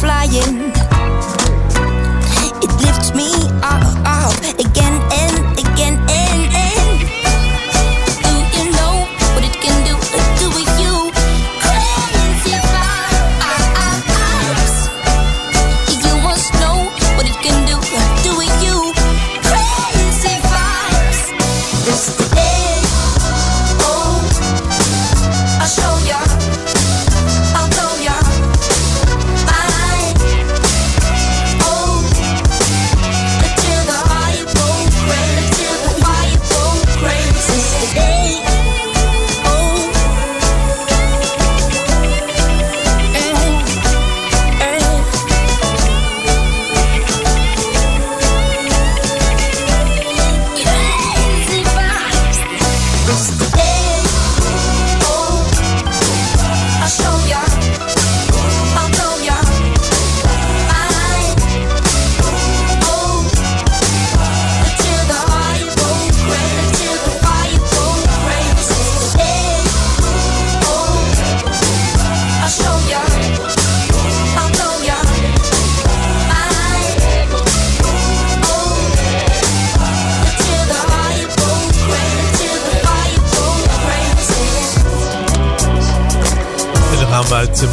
flying.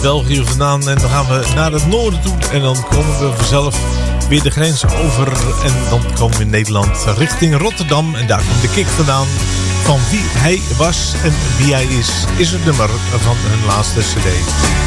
België vandaan. En dan gaan we naar het noorden toe. En dan komen we vanzelf weer de grens over. En dan komen we in Nederland richting Rotterdam. En daar komt de kick vandaan. Van wie hij was en wie hij is, is het nummer van hun laatste cd.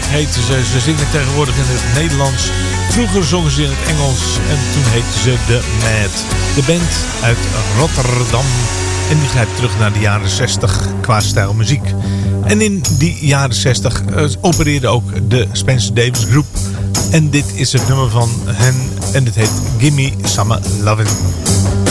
Heette ze. Ze zingen tegenwoordig in het Nederlands. Vroeger zongen ze in het Engels en toen heette ze The Mad. De band uit Rotterdam. En die grijpt terug naar de jaren 60 qua stijl muziek. En in die jaren 60 eh, opereerde ook de Spencer Davis Group. En dit is het nummer van hen. En dit heet Gimme Some Lovin'.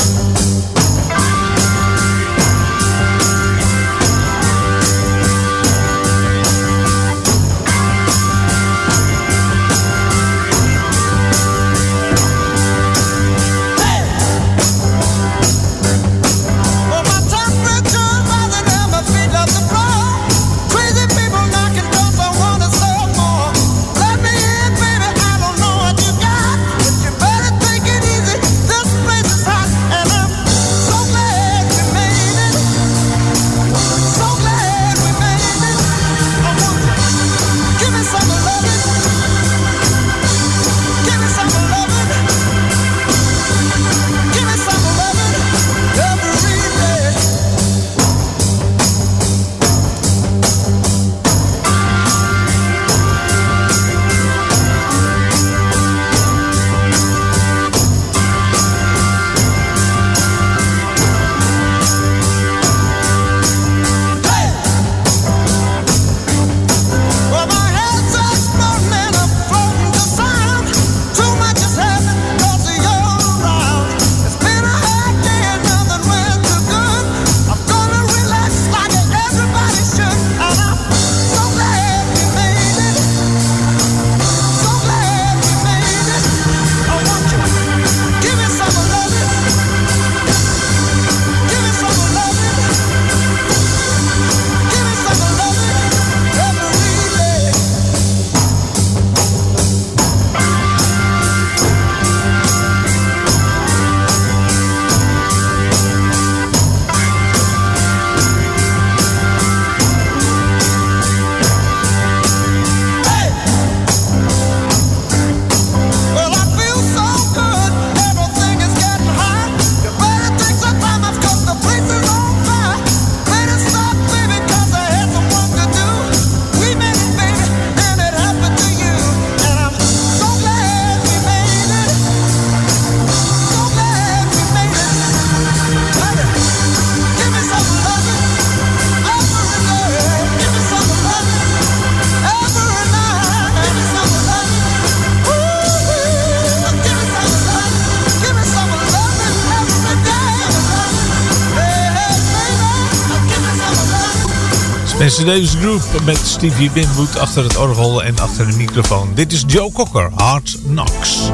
Nancy Davis Group met Stevie Winwood achter het orgel en achter de microfoon. Dit is Joe Cocker, Hard Knocks.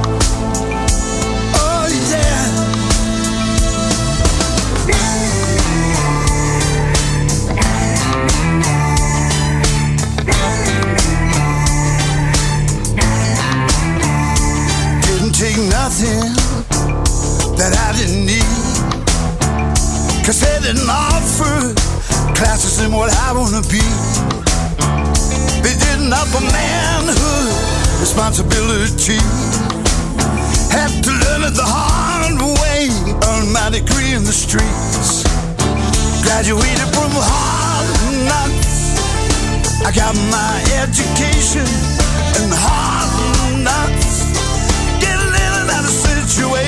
Classes in what I wanna be. They didn't offer manhood, responsibility. Had to learn it the hard way, earn my degree in the streets. Graduated from hard knocks. I got my education in hard knocks. Getting in and out of situation.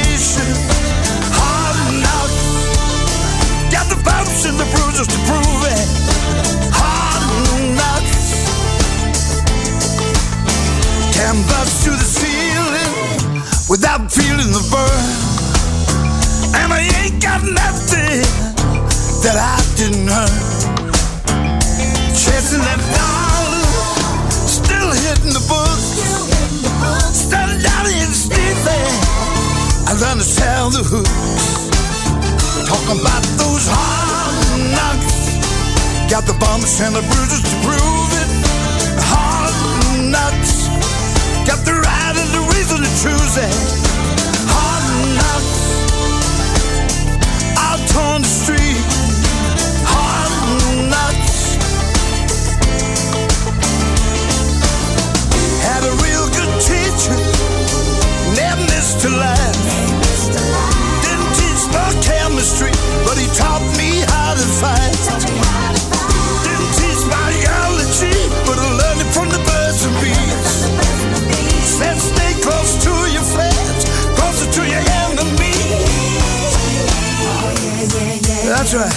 The bruises to prove it. Hard knocks. Can bust to the ceiling without feeling the burn. And I ain't got nothing that I didn't earn. Chasing that dollar, and the bruises to prove it. Hard knocks. Got the right and the reason to choose it. Hard knocks. Out on the street. Hard knocks. Had a real good teacher. Never missed a laugh. That's right.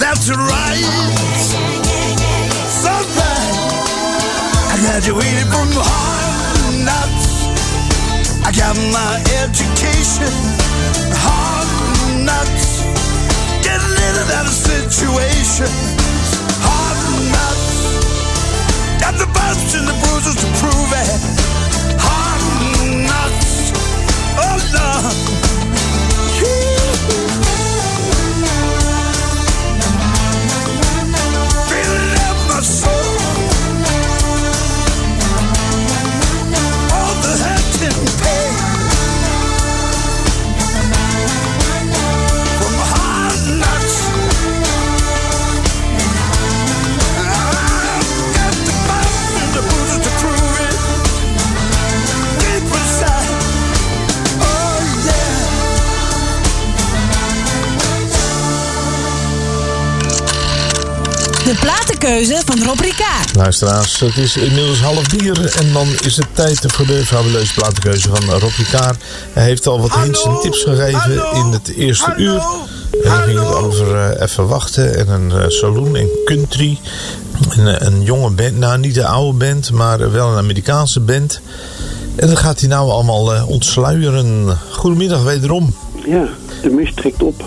That's right. So right. I graduated from hard knocks. I got my education. Hard knocks. Getting in and out of situations. Hard knocks. Got the bumps and the bruises to prove it. De platenkeuze van Rob Ricard. Luisteraars, het is inmiddels half bier en dan is het tijd voor de fabuleuze platenkeuze van Rob Ricard. Hij heeft al wat hints en tips gegeven in het eerste uur. En dan ging het over eh, even wachten en een eh, saloon en country. En, eh, een jonge band, nou niet de oude band, maar wel een Amerikaanse band. En dat gaat hij nou allemaal eh, ontsluieren. Goedemiddag wederom. Ja, de mist trekt op.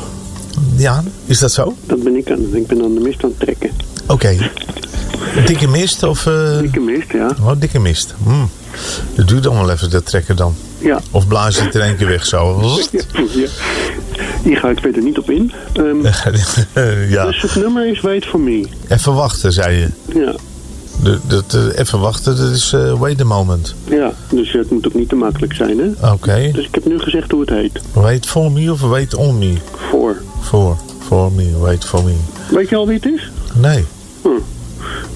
Ja, is dat zo? Dat ben ik aan. Ik ben aan de mist aan het trekken. Oké. Dikke mist of... eh, Dikke mist, ja. Oh, dikke mist. Hm. Dat duurt dan wel even, dat trekken dan. Ja. Of blaas je het er één keer weg zo. ja. Hier ga ik verder niet op in. Ehm, ja. Dus het nummer is Wait For Me. Even wachten, zei je. Ja. De, dat, eh, even wachten, dat is eh, wait a moment. Ja, dus het moet ook niet te makkelijk zijn, hè? Oké. Dus ik heb nu gezegd hoe het heet. Wait for me of wait on me? Voor. For. For me, wait for me. Weet je al wie het is? Nee. Hm.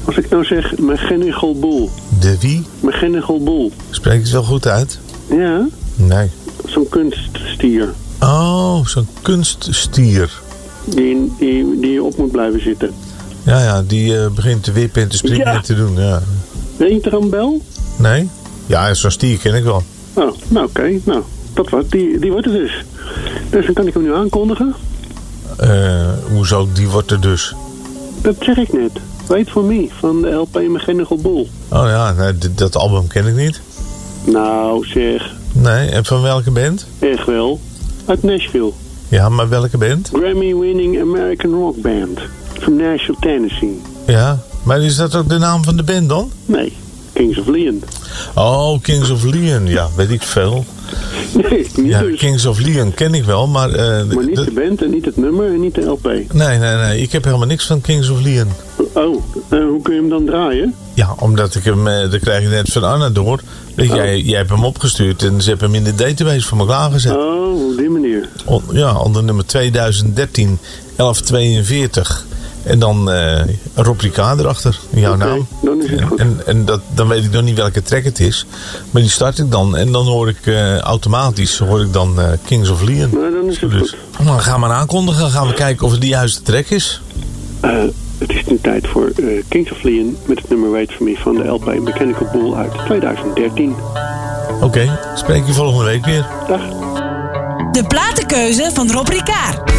Als ik nou zeg Bull. De wie? McGinnigal Bull. Spreek het wel goed uit? Ja, Nee. zo'n kunststier. Oh, zo'n kunststier. Die, die, die op moet blijven zitten. Ja, ja, die eh, begint te wippen en te springen Ja. en te doen, ja. Weet je er een bel? Nee? Ja, zo'n stier ken ik wel. Oh, nou oké. Nou, dat wordt, die, die wordt het dus. Dus dan kan ik hem nu aankondigen. Eh, hoezo, die wordt er dus. Dat zeg ik net. Wait For Me van de LP McGinnigal Bull. Oh ja, nee, dat album ken ik niet. Nou zeg, Nee, en van welke band? echt wel. Uit Nashville. Ja, maar welke band? Grammy-winning American rock band. From Nashville, Tennessee. Ja, maar is dat ook de naam van de band dan? Nee, Kings of Leon. Oh, Kings of Leon. Ja, weet ik veel. Nee, niet Ja, dus. Kings of Leon ken ik wel, maar... eh, Maar niet de- band en niet het nummer en niet de LP. Nee, nee, nee. Ik heb helemaal niks van Kings of Leon. Oh, eh, hoe kun je hem dan draaien? Ja, omdat ik hem... eh, dat krijg je net van Anna door. Dat jij, jij hebt hem opgestuurd en ze hebben hem in de database voor me klaargezet. Oh, op die manier. On- ja, onder nummer 2013 1142. En dan eh Rob Ricard erachter, in jouw Oké, naam. dan is het goed. En, en dat, dan weet ik nog niet welke track het is. Maar die start ik dan. En dan hoor ik eh, automatisch hoor ik dan eh, Kings of Leon. Nou, dan is het Dus, goed. dan gaan we maar aankondigen. Dan gaan we kijken of het de juiste track is. Eh, het is nu tijd voor eh, Kings of Leon met het nummer Wait For Me van de LP Mechanical Bull uit 2013. Oké, spreek je volgende week weer. Dag. De platenkeuze van Rob Ricard.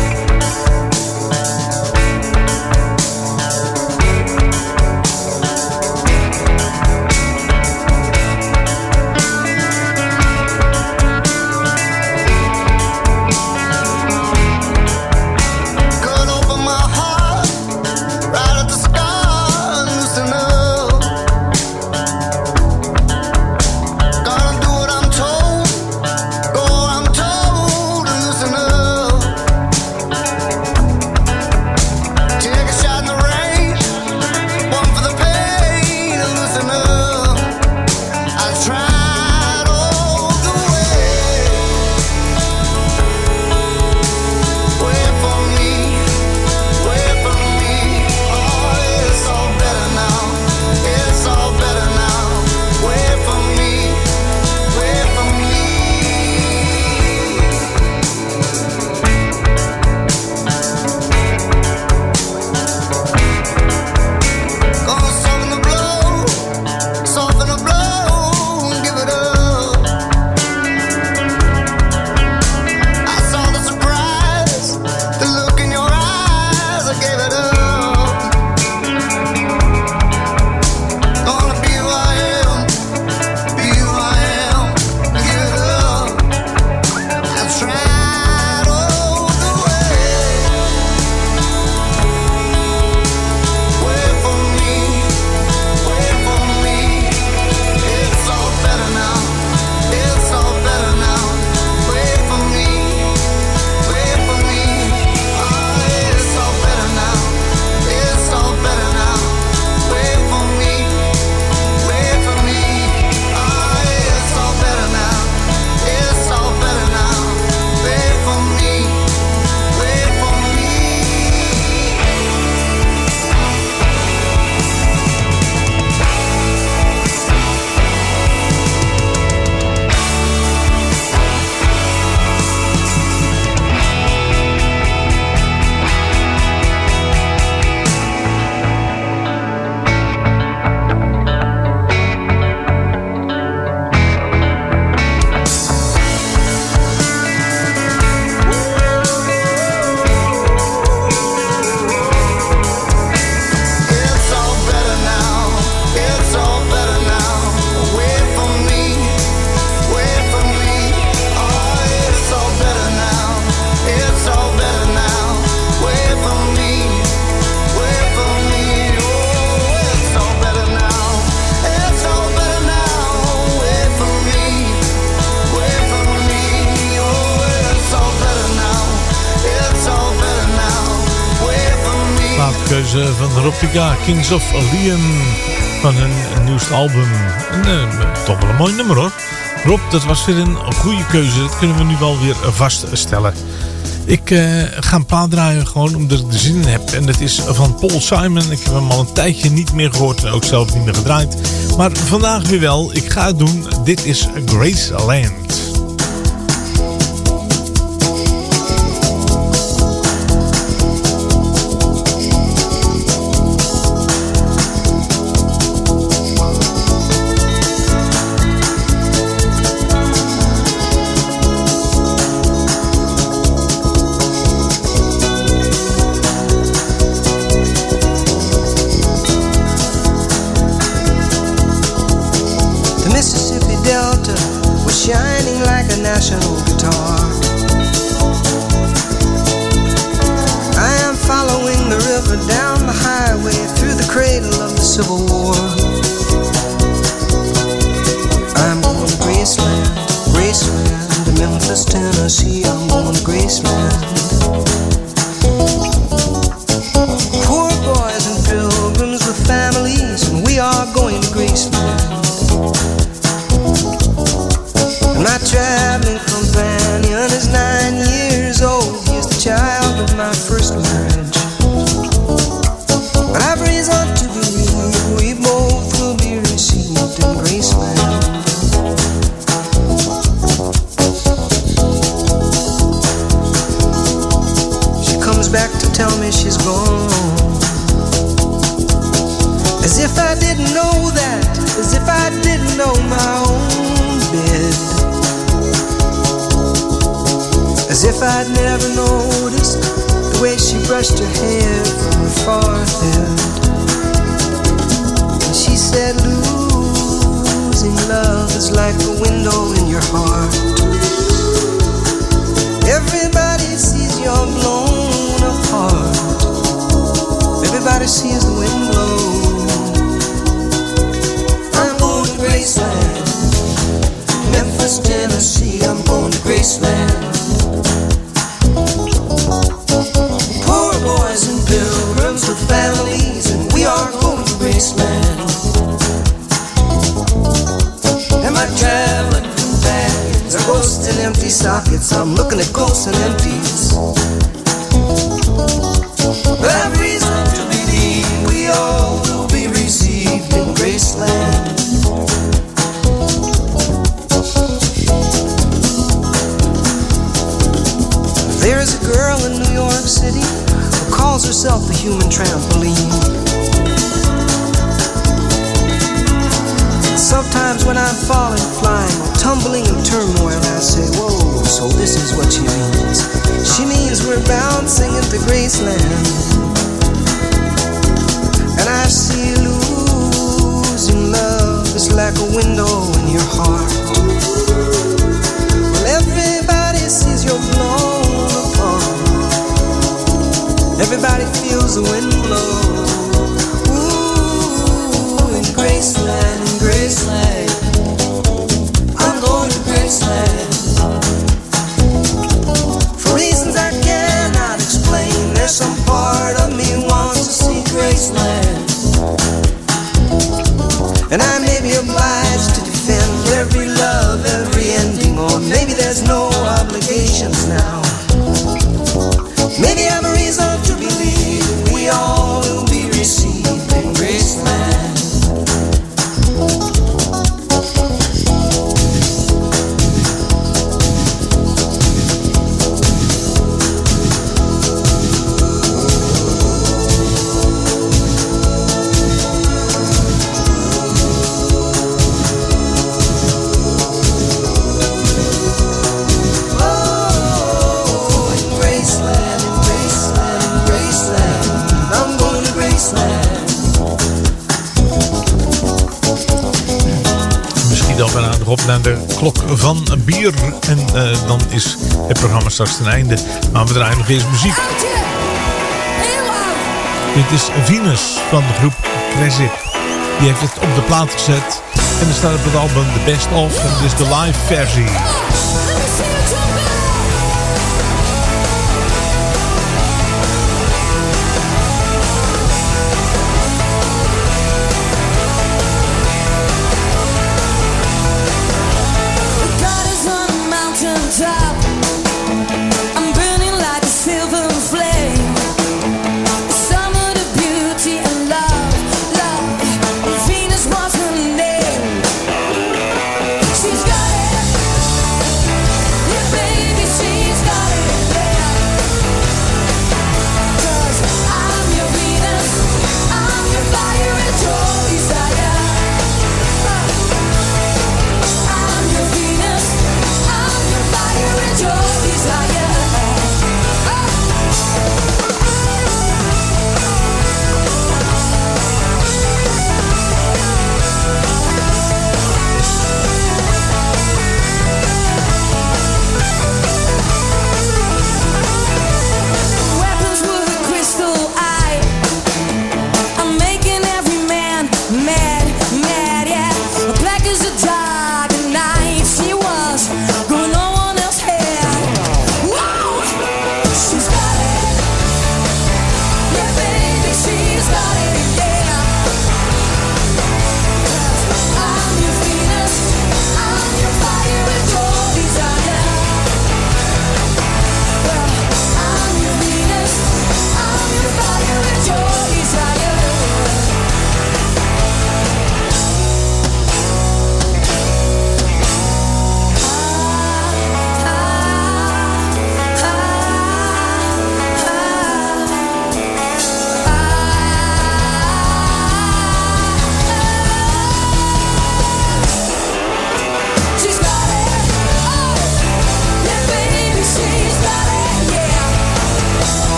Van Rob Kings of Leon. Van hun nieuwste album. En, eh, toch wel een mooi nummer hoor. Rob, dat was weer een goede keuze. Dat kunnen we nu wel weer vaststellen. Ik eh, ga een plaat draaien gewoon omdat ik er zin in heb. En dat is van Paul Simon. Ik heb hem al een tijdje niet meer gehoord. En ook zelf niet meer gedraaid. Maar vandaag weer wel. Ik ga het doen. Dit is Graceland. van bier. En eh, dan is het programma straks ten einde. Maar we draaien nog eens muziek. Dit is Venus van de groep Cresip. Die heeft het op de plaat gezet. En er staat op het album The Best Of. En dit is de live versie.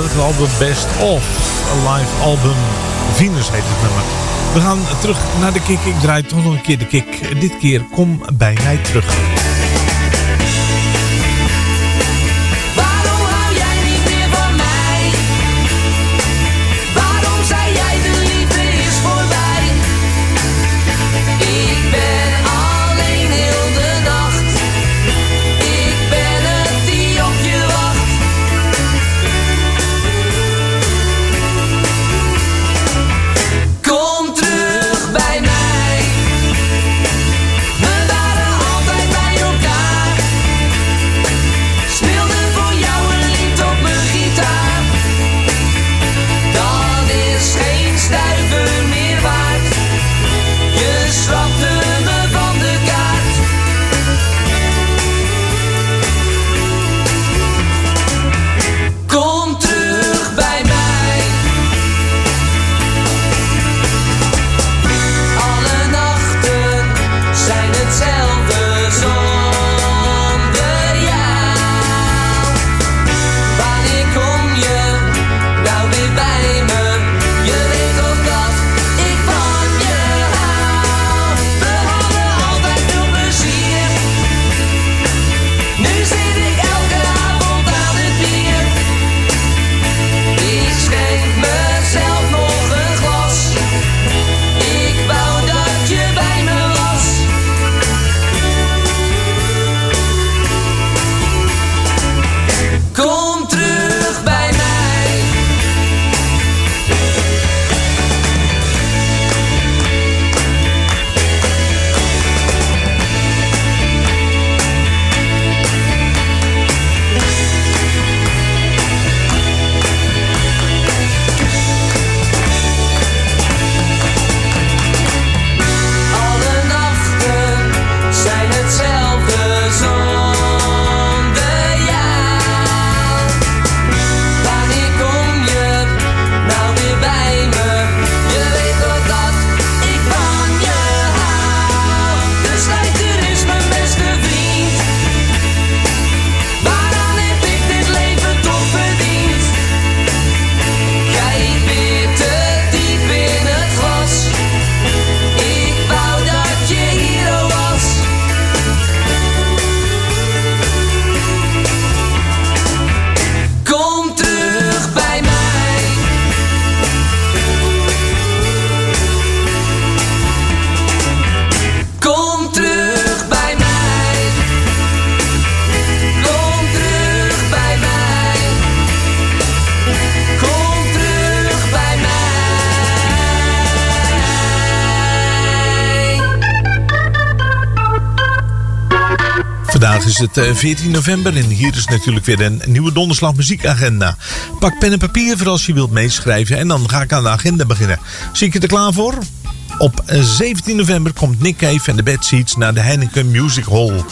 Band. Het album Best Of. Live album. Venus heet het nummer. We gaan terug naar de kick. Ik draai toch nog een keer de kick. Dit keer kom bij mij terug. Vandaag is het eh, 14 november en hier is natuurlijk weer een nieuwe donderslag muziekagenda. Pak pen en papier voor als je wilt meeschrijven en dan ga ik aan de agenda beginnen. Zie ik je er klaar voor? Op eh, 17 november komt Nick Cave en de Bad Seeds naar de Heineken Music Hall.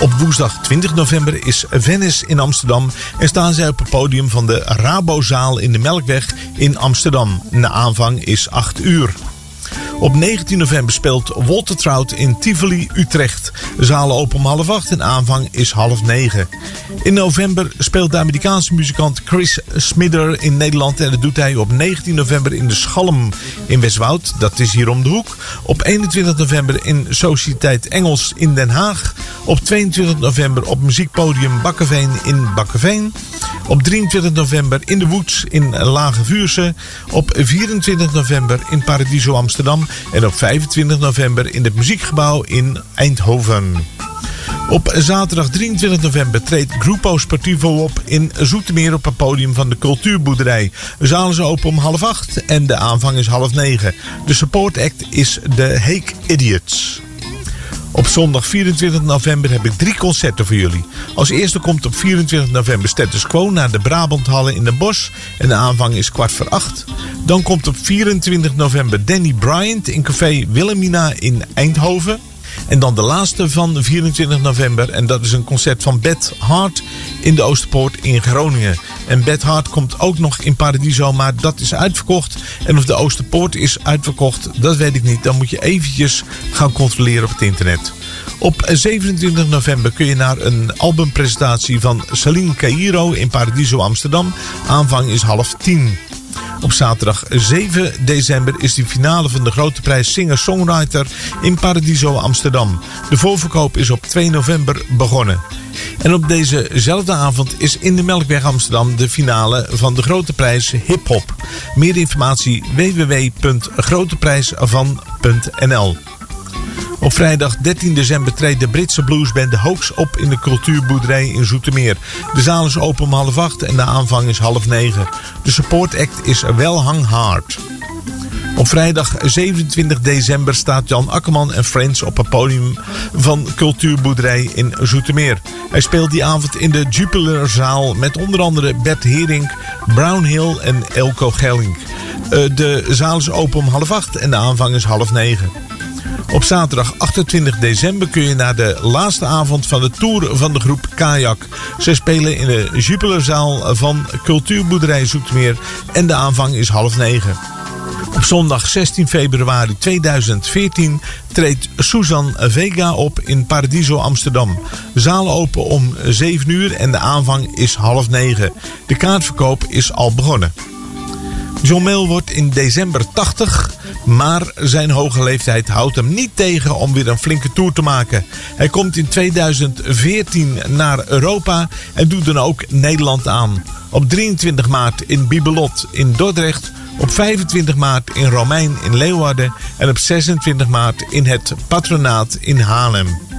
Op woensdag 20 november is Venice in Amsterdam en staan zij op het podium van de Rabozaal in de Melkweg in Amsterdam. De aanvang is 8 uur. Op 19 november speelt Walter Trout in Tivoli, Utrecht. De zalen open om half acht en aanvang is half negen. In november speelt de Amerikaanse muzikant Chris Smidder in Nederland. En dat doet hij op 19 november in de Schalm in Westwoud. Dat is hier om de hoek. Op 21 november in Sociëteit Engels in Den Haag. Op 22 november op muziekpodium Bakkeveen in Bakkeveen. Op 23 november in de Woods in Lage Vuurse. Op 24 november in Paradiso Amsterdam. En op 25 november in het Muziekgebouw in Eindhoven. Op zaterdag 23 november treedt Grupo Sportivo op in Zoetermeer op het podium van de Cultuurboerderij. De zaal is open om half acht en de aanvang is half negen. De support act is de Hake Idiots. Op zondag 24 november heb ik drie concerten voor jullie. Als eerste komt op 24 november Status Quo naar de Brabanthallen in Den Bosch. En de aanvang is kwart voor acht. Dan komt op 24 november Danny Bryant in café Wilhelmina in Eindhoven. En dan de laatste van 24 november. En dat is een concert van Beth Hart in de Oosterpoort in Groningen. En Beth Hart komt ook nog in Paradiso, maar dat is uitverkocht. En of de Oosterpoort is uitverkocht, dat weet ik niet. Dan moet je eventjes gaan controleren op het internet. Op 27 november kun je naar een albumpresentatie van Celine Cairo in Paradiso Amsterdam. Aanvang is half tien. Op zaterdag 7 december is de finale van de grote prijs Singer-Songwriter in Paradiso Amsterdam. De voorverkoop is op 2 november begonnen. En op dezezelfde avond is in de Melkweg Amsterdam de finale van de grote prijs Hip Hop. Meer informatie www.groteprijsvan.nl op vrijdag 13 december treedt de Britse bluesband The Hoax op in de cultuurboerderij in Zoetermeer. De zaal is open om half acht en de aanvang is half negen. De support act is Wel Hang Hard. Op vrijdag 27 december staat Jan Akkerman en Friends op het podium van Cultuurboerderij in Zoetermeer. Hij speelt die avond in de Jupilerzaal met onder andere Bert Hering, Brown Hill en Elko Gelling. Eh, De zaal is open om half acht en de aanvang is half negen. Op zaterdag 28 december kun je naar de laatste avond van de tour van de groep Kajak. Ze spelen in de Jupilerzaal van Cultuurboerderij Zoetermeer en de aanvang is half negen. Op zondag 16 februari 2014 treedt Susan Vega op in Paradiso Amsterdam. Zaal open om 7 uur en de aanvang is half negen. De kaartverkoop is al begonnen. John Mayle wordt in december 80, maar zijn hoge leeftijd houdt hem niet tegen om weer een flinke tour te maken. Hij komt in 2014 naar Europa en doet dan ook Nederland aan. Op 23 maart in Bibelot in Dordrecht, op 25 maart in Romein in Leeuwarden en op 26 maart in het Patronaat in Haarlem.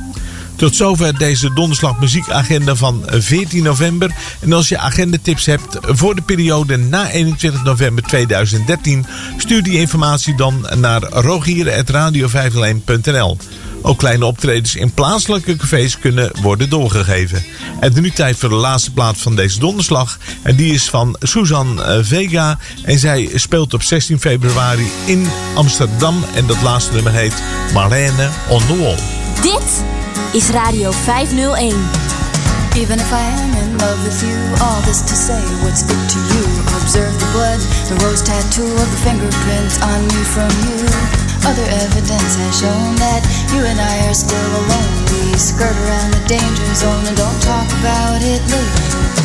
Tot zover deze donderslag muziekagenda van 14 november. En als je agendatips hebt voor de periode na 21 november 2013... stuur die informatie dan naar rogier.radio501.nl. Ook kleine optredens in plaatselijke cafés kunnen worden doorgegeven. En nu tijd voor de laatste plaat van deze donderslag. En die is van Susan eh, Vega. En zij speelt op 16 februari in Amsterdam. En dat laatste nummer heet Marlene on the Wall. Dit is Radio 501. Even if I am in love with you, all this to say, what's it to you? Observe the blood, the rose tattoo of the fingerprints on me from you. Other evidence has shown that you and I are still alone. We skirt around the danger zone and don't talk about it later.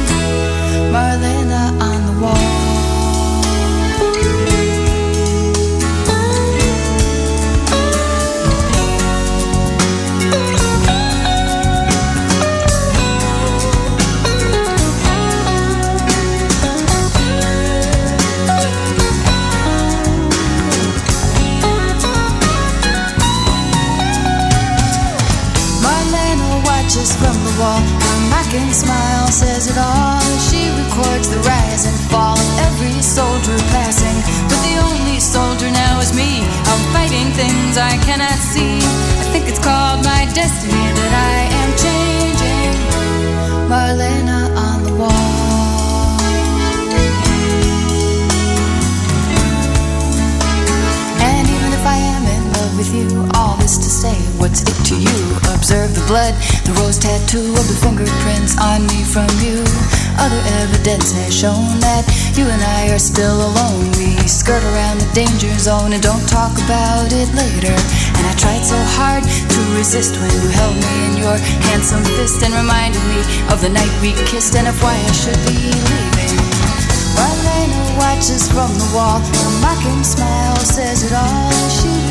Marlena on the wall. From the wall. Mocking smile says it all. She records the rise and fall of every soldier passing. But the only soldier now is me. I'm fighting things I cannot see. I think it's called my destiny that I am changing. Marlena on the wall. With you, all this to say what's it to you. Observe the blood, the rose tattoo of the fingerprints on me from you. Other evidence has shown that you and I are still alone. We skirt around the danger zone and don't talk about it later. And I tried so hard to resist when you held me in your handsome fist and reminded me of the night we kissed and of why I should be leaving. Marlena watches from the wall. Her mocking smile says it all. She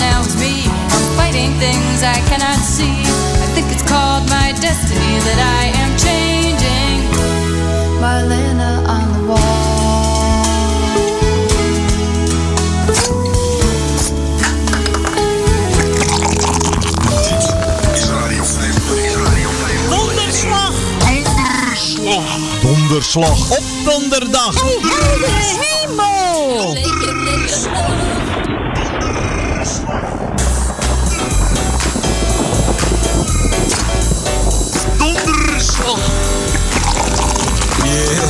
Donderslag op donderdag! Heldere hemel! Donderslag! Yeah.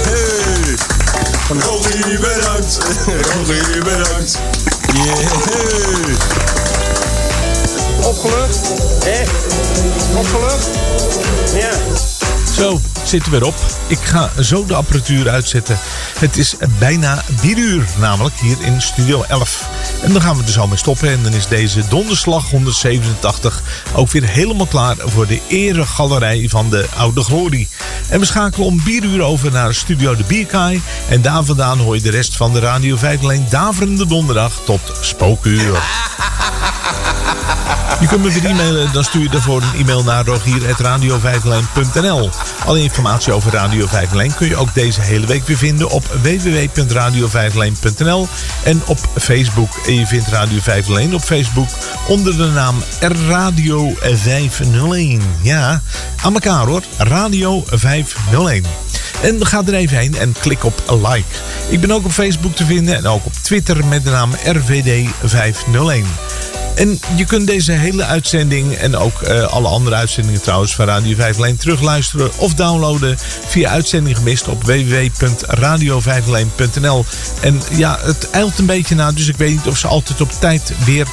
Rogier, bedankt. Rogier, bedankt. Yeah. Opgelucht? Hé? Opgelucht? Ja. Zo, zitten we erop. Ik ga zo de apparatuur uitzetten. Het is bijna 4 uur, namelijk hier in Studio 11. En dan gaan we er zo mee stoppen. En dan is deze donderslag 187 ook weer helemaal klaar voor de eregalerij van de Oude Glorie. En we schakelen om 4 uur over naar Studio de Bierkaai. En daar vandaan hoor je de rest van de Radio 5 alleen daverende donderdag tot spookuur. Je kunt me weer e-mailen, dan stuur je daarvoor een e-mail naar rogier.radio Alle informatie over Radio 501 kun je ook deze hele week weer vinden op www.radio en op Facebook. En je vindt Radio 501 op Facebook onder de naam Radio 501. Ja, aan elkaar hoor. Radio 501. En ga er even heen en klik op like. Ik ben ook op Facebook te vinden en ook op Twitter met de naam RVD 501. En je kunt deze hele uitzending en ook eh, alle andere uitzendingen trouwens van Radio 5 alleen terugluisteren of downloaden via uitzending gemist op www.radio501.nl. En ja, het eilt een beetje na, dus ik weet niet of ze altijd op tijd weer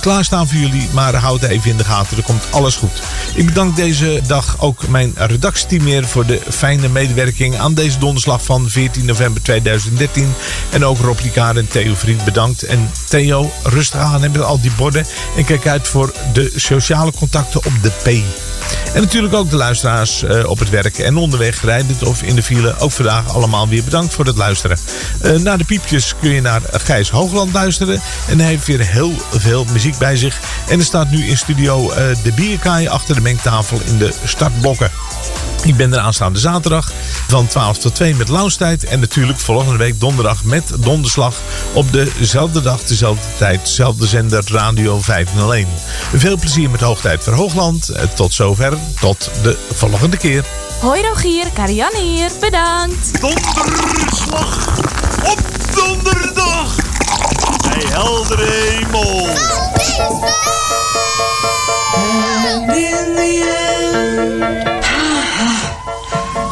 klaarstaan voor jullie. Maar houd even in de gaten, er komt alles goed. Ik bedank deze dag ook mijn redactieteam voor de fijne medewerking aan deze donderslag van 14 november 2013. En ook Rob Ricard en Theo Vriend bedankt. En Theo, rustig aan met al die borden. En kijk uit voor de sociale contacten op de P. En natuurlijk ook de luisteraars eh, op het werk en onderweg, rijdend of in de file. Ook vandaag allemaal weer bedankt voor het luisteren. Eh, na de piepjes kun je naar Gijs Hoogland luisteren. En hij heeft weer heel veel muziek bij zich. En er staat nu in studio eh, de bierkaai achter de mengtafel in de startblokken. Ik ben er aanstaande zaterdag van 12 tot 2 met Lauwstijd. En natuurlijk volgende week donderdag met Donderslag. Op dezelfde dag, dezelfde tijd, dezelfde zender Radio 501. Veel plezier met Hoogtijd voor Hoogland. Tot zover, tot de volgende keer. Hoi Rogier, Karianne hier, bedankt. Donderslag op donderdag bij heldere hemel.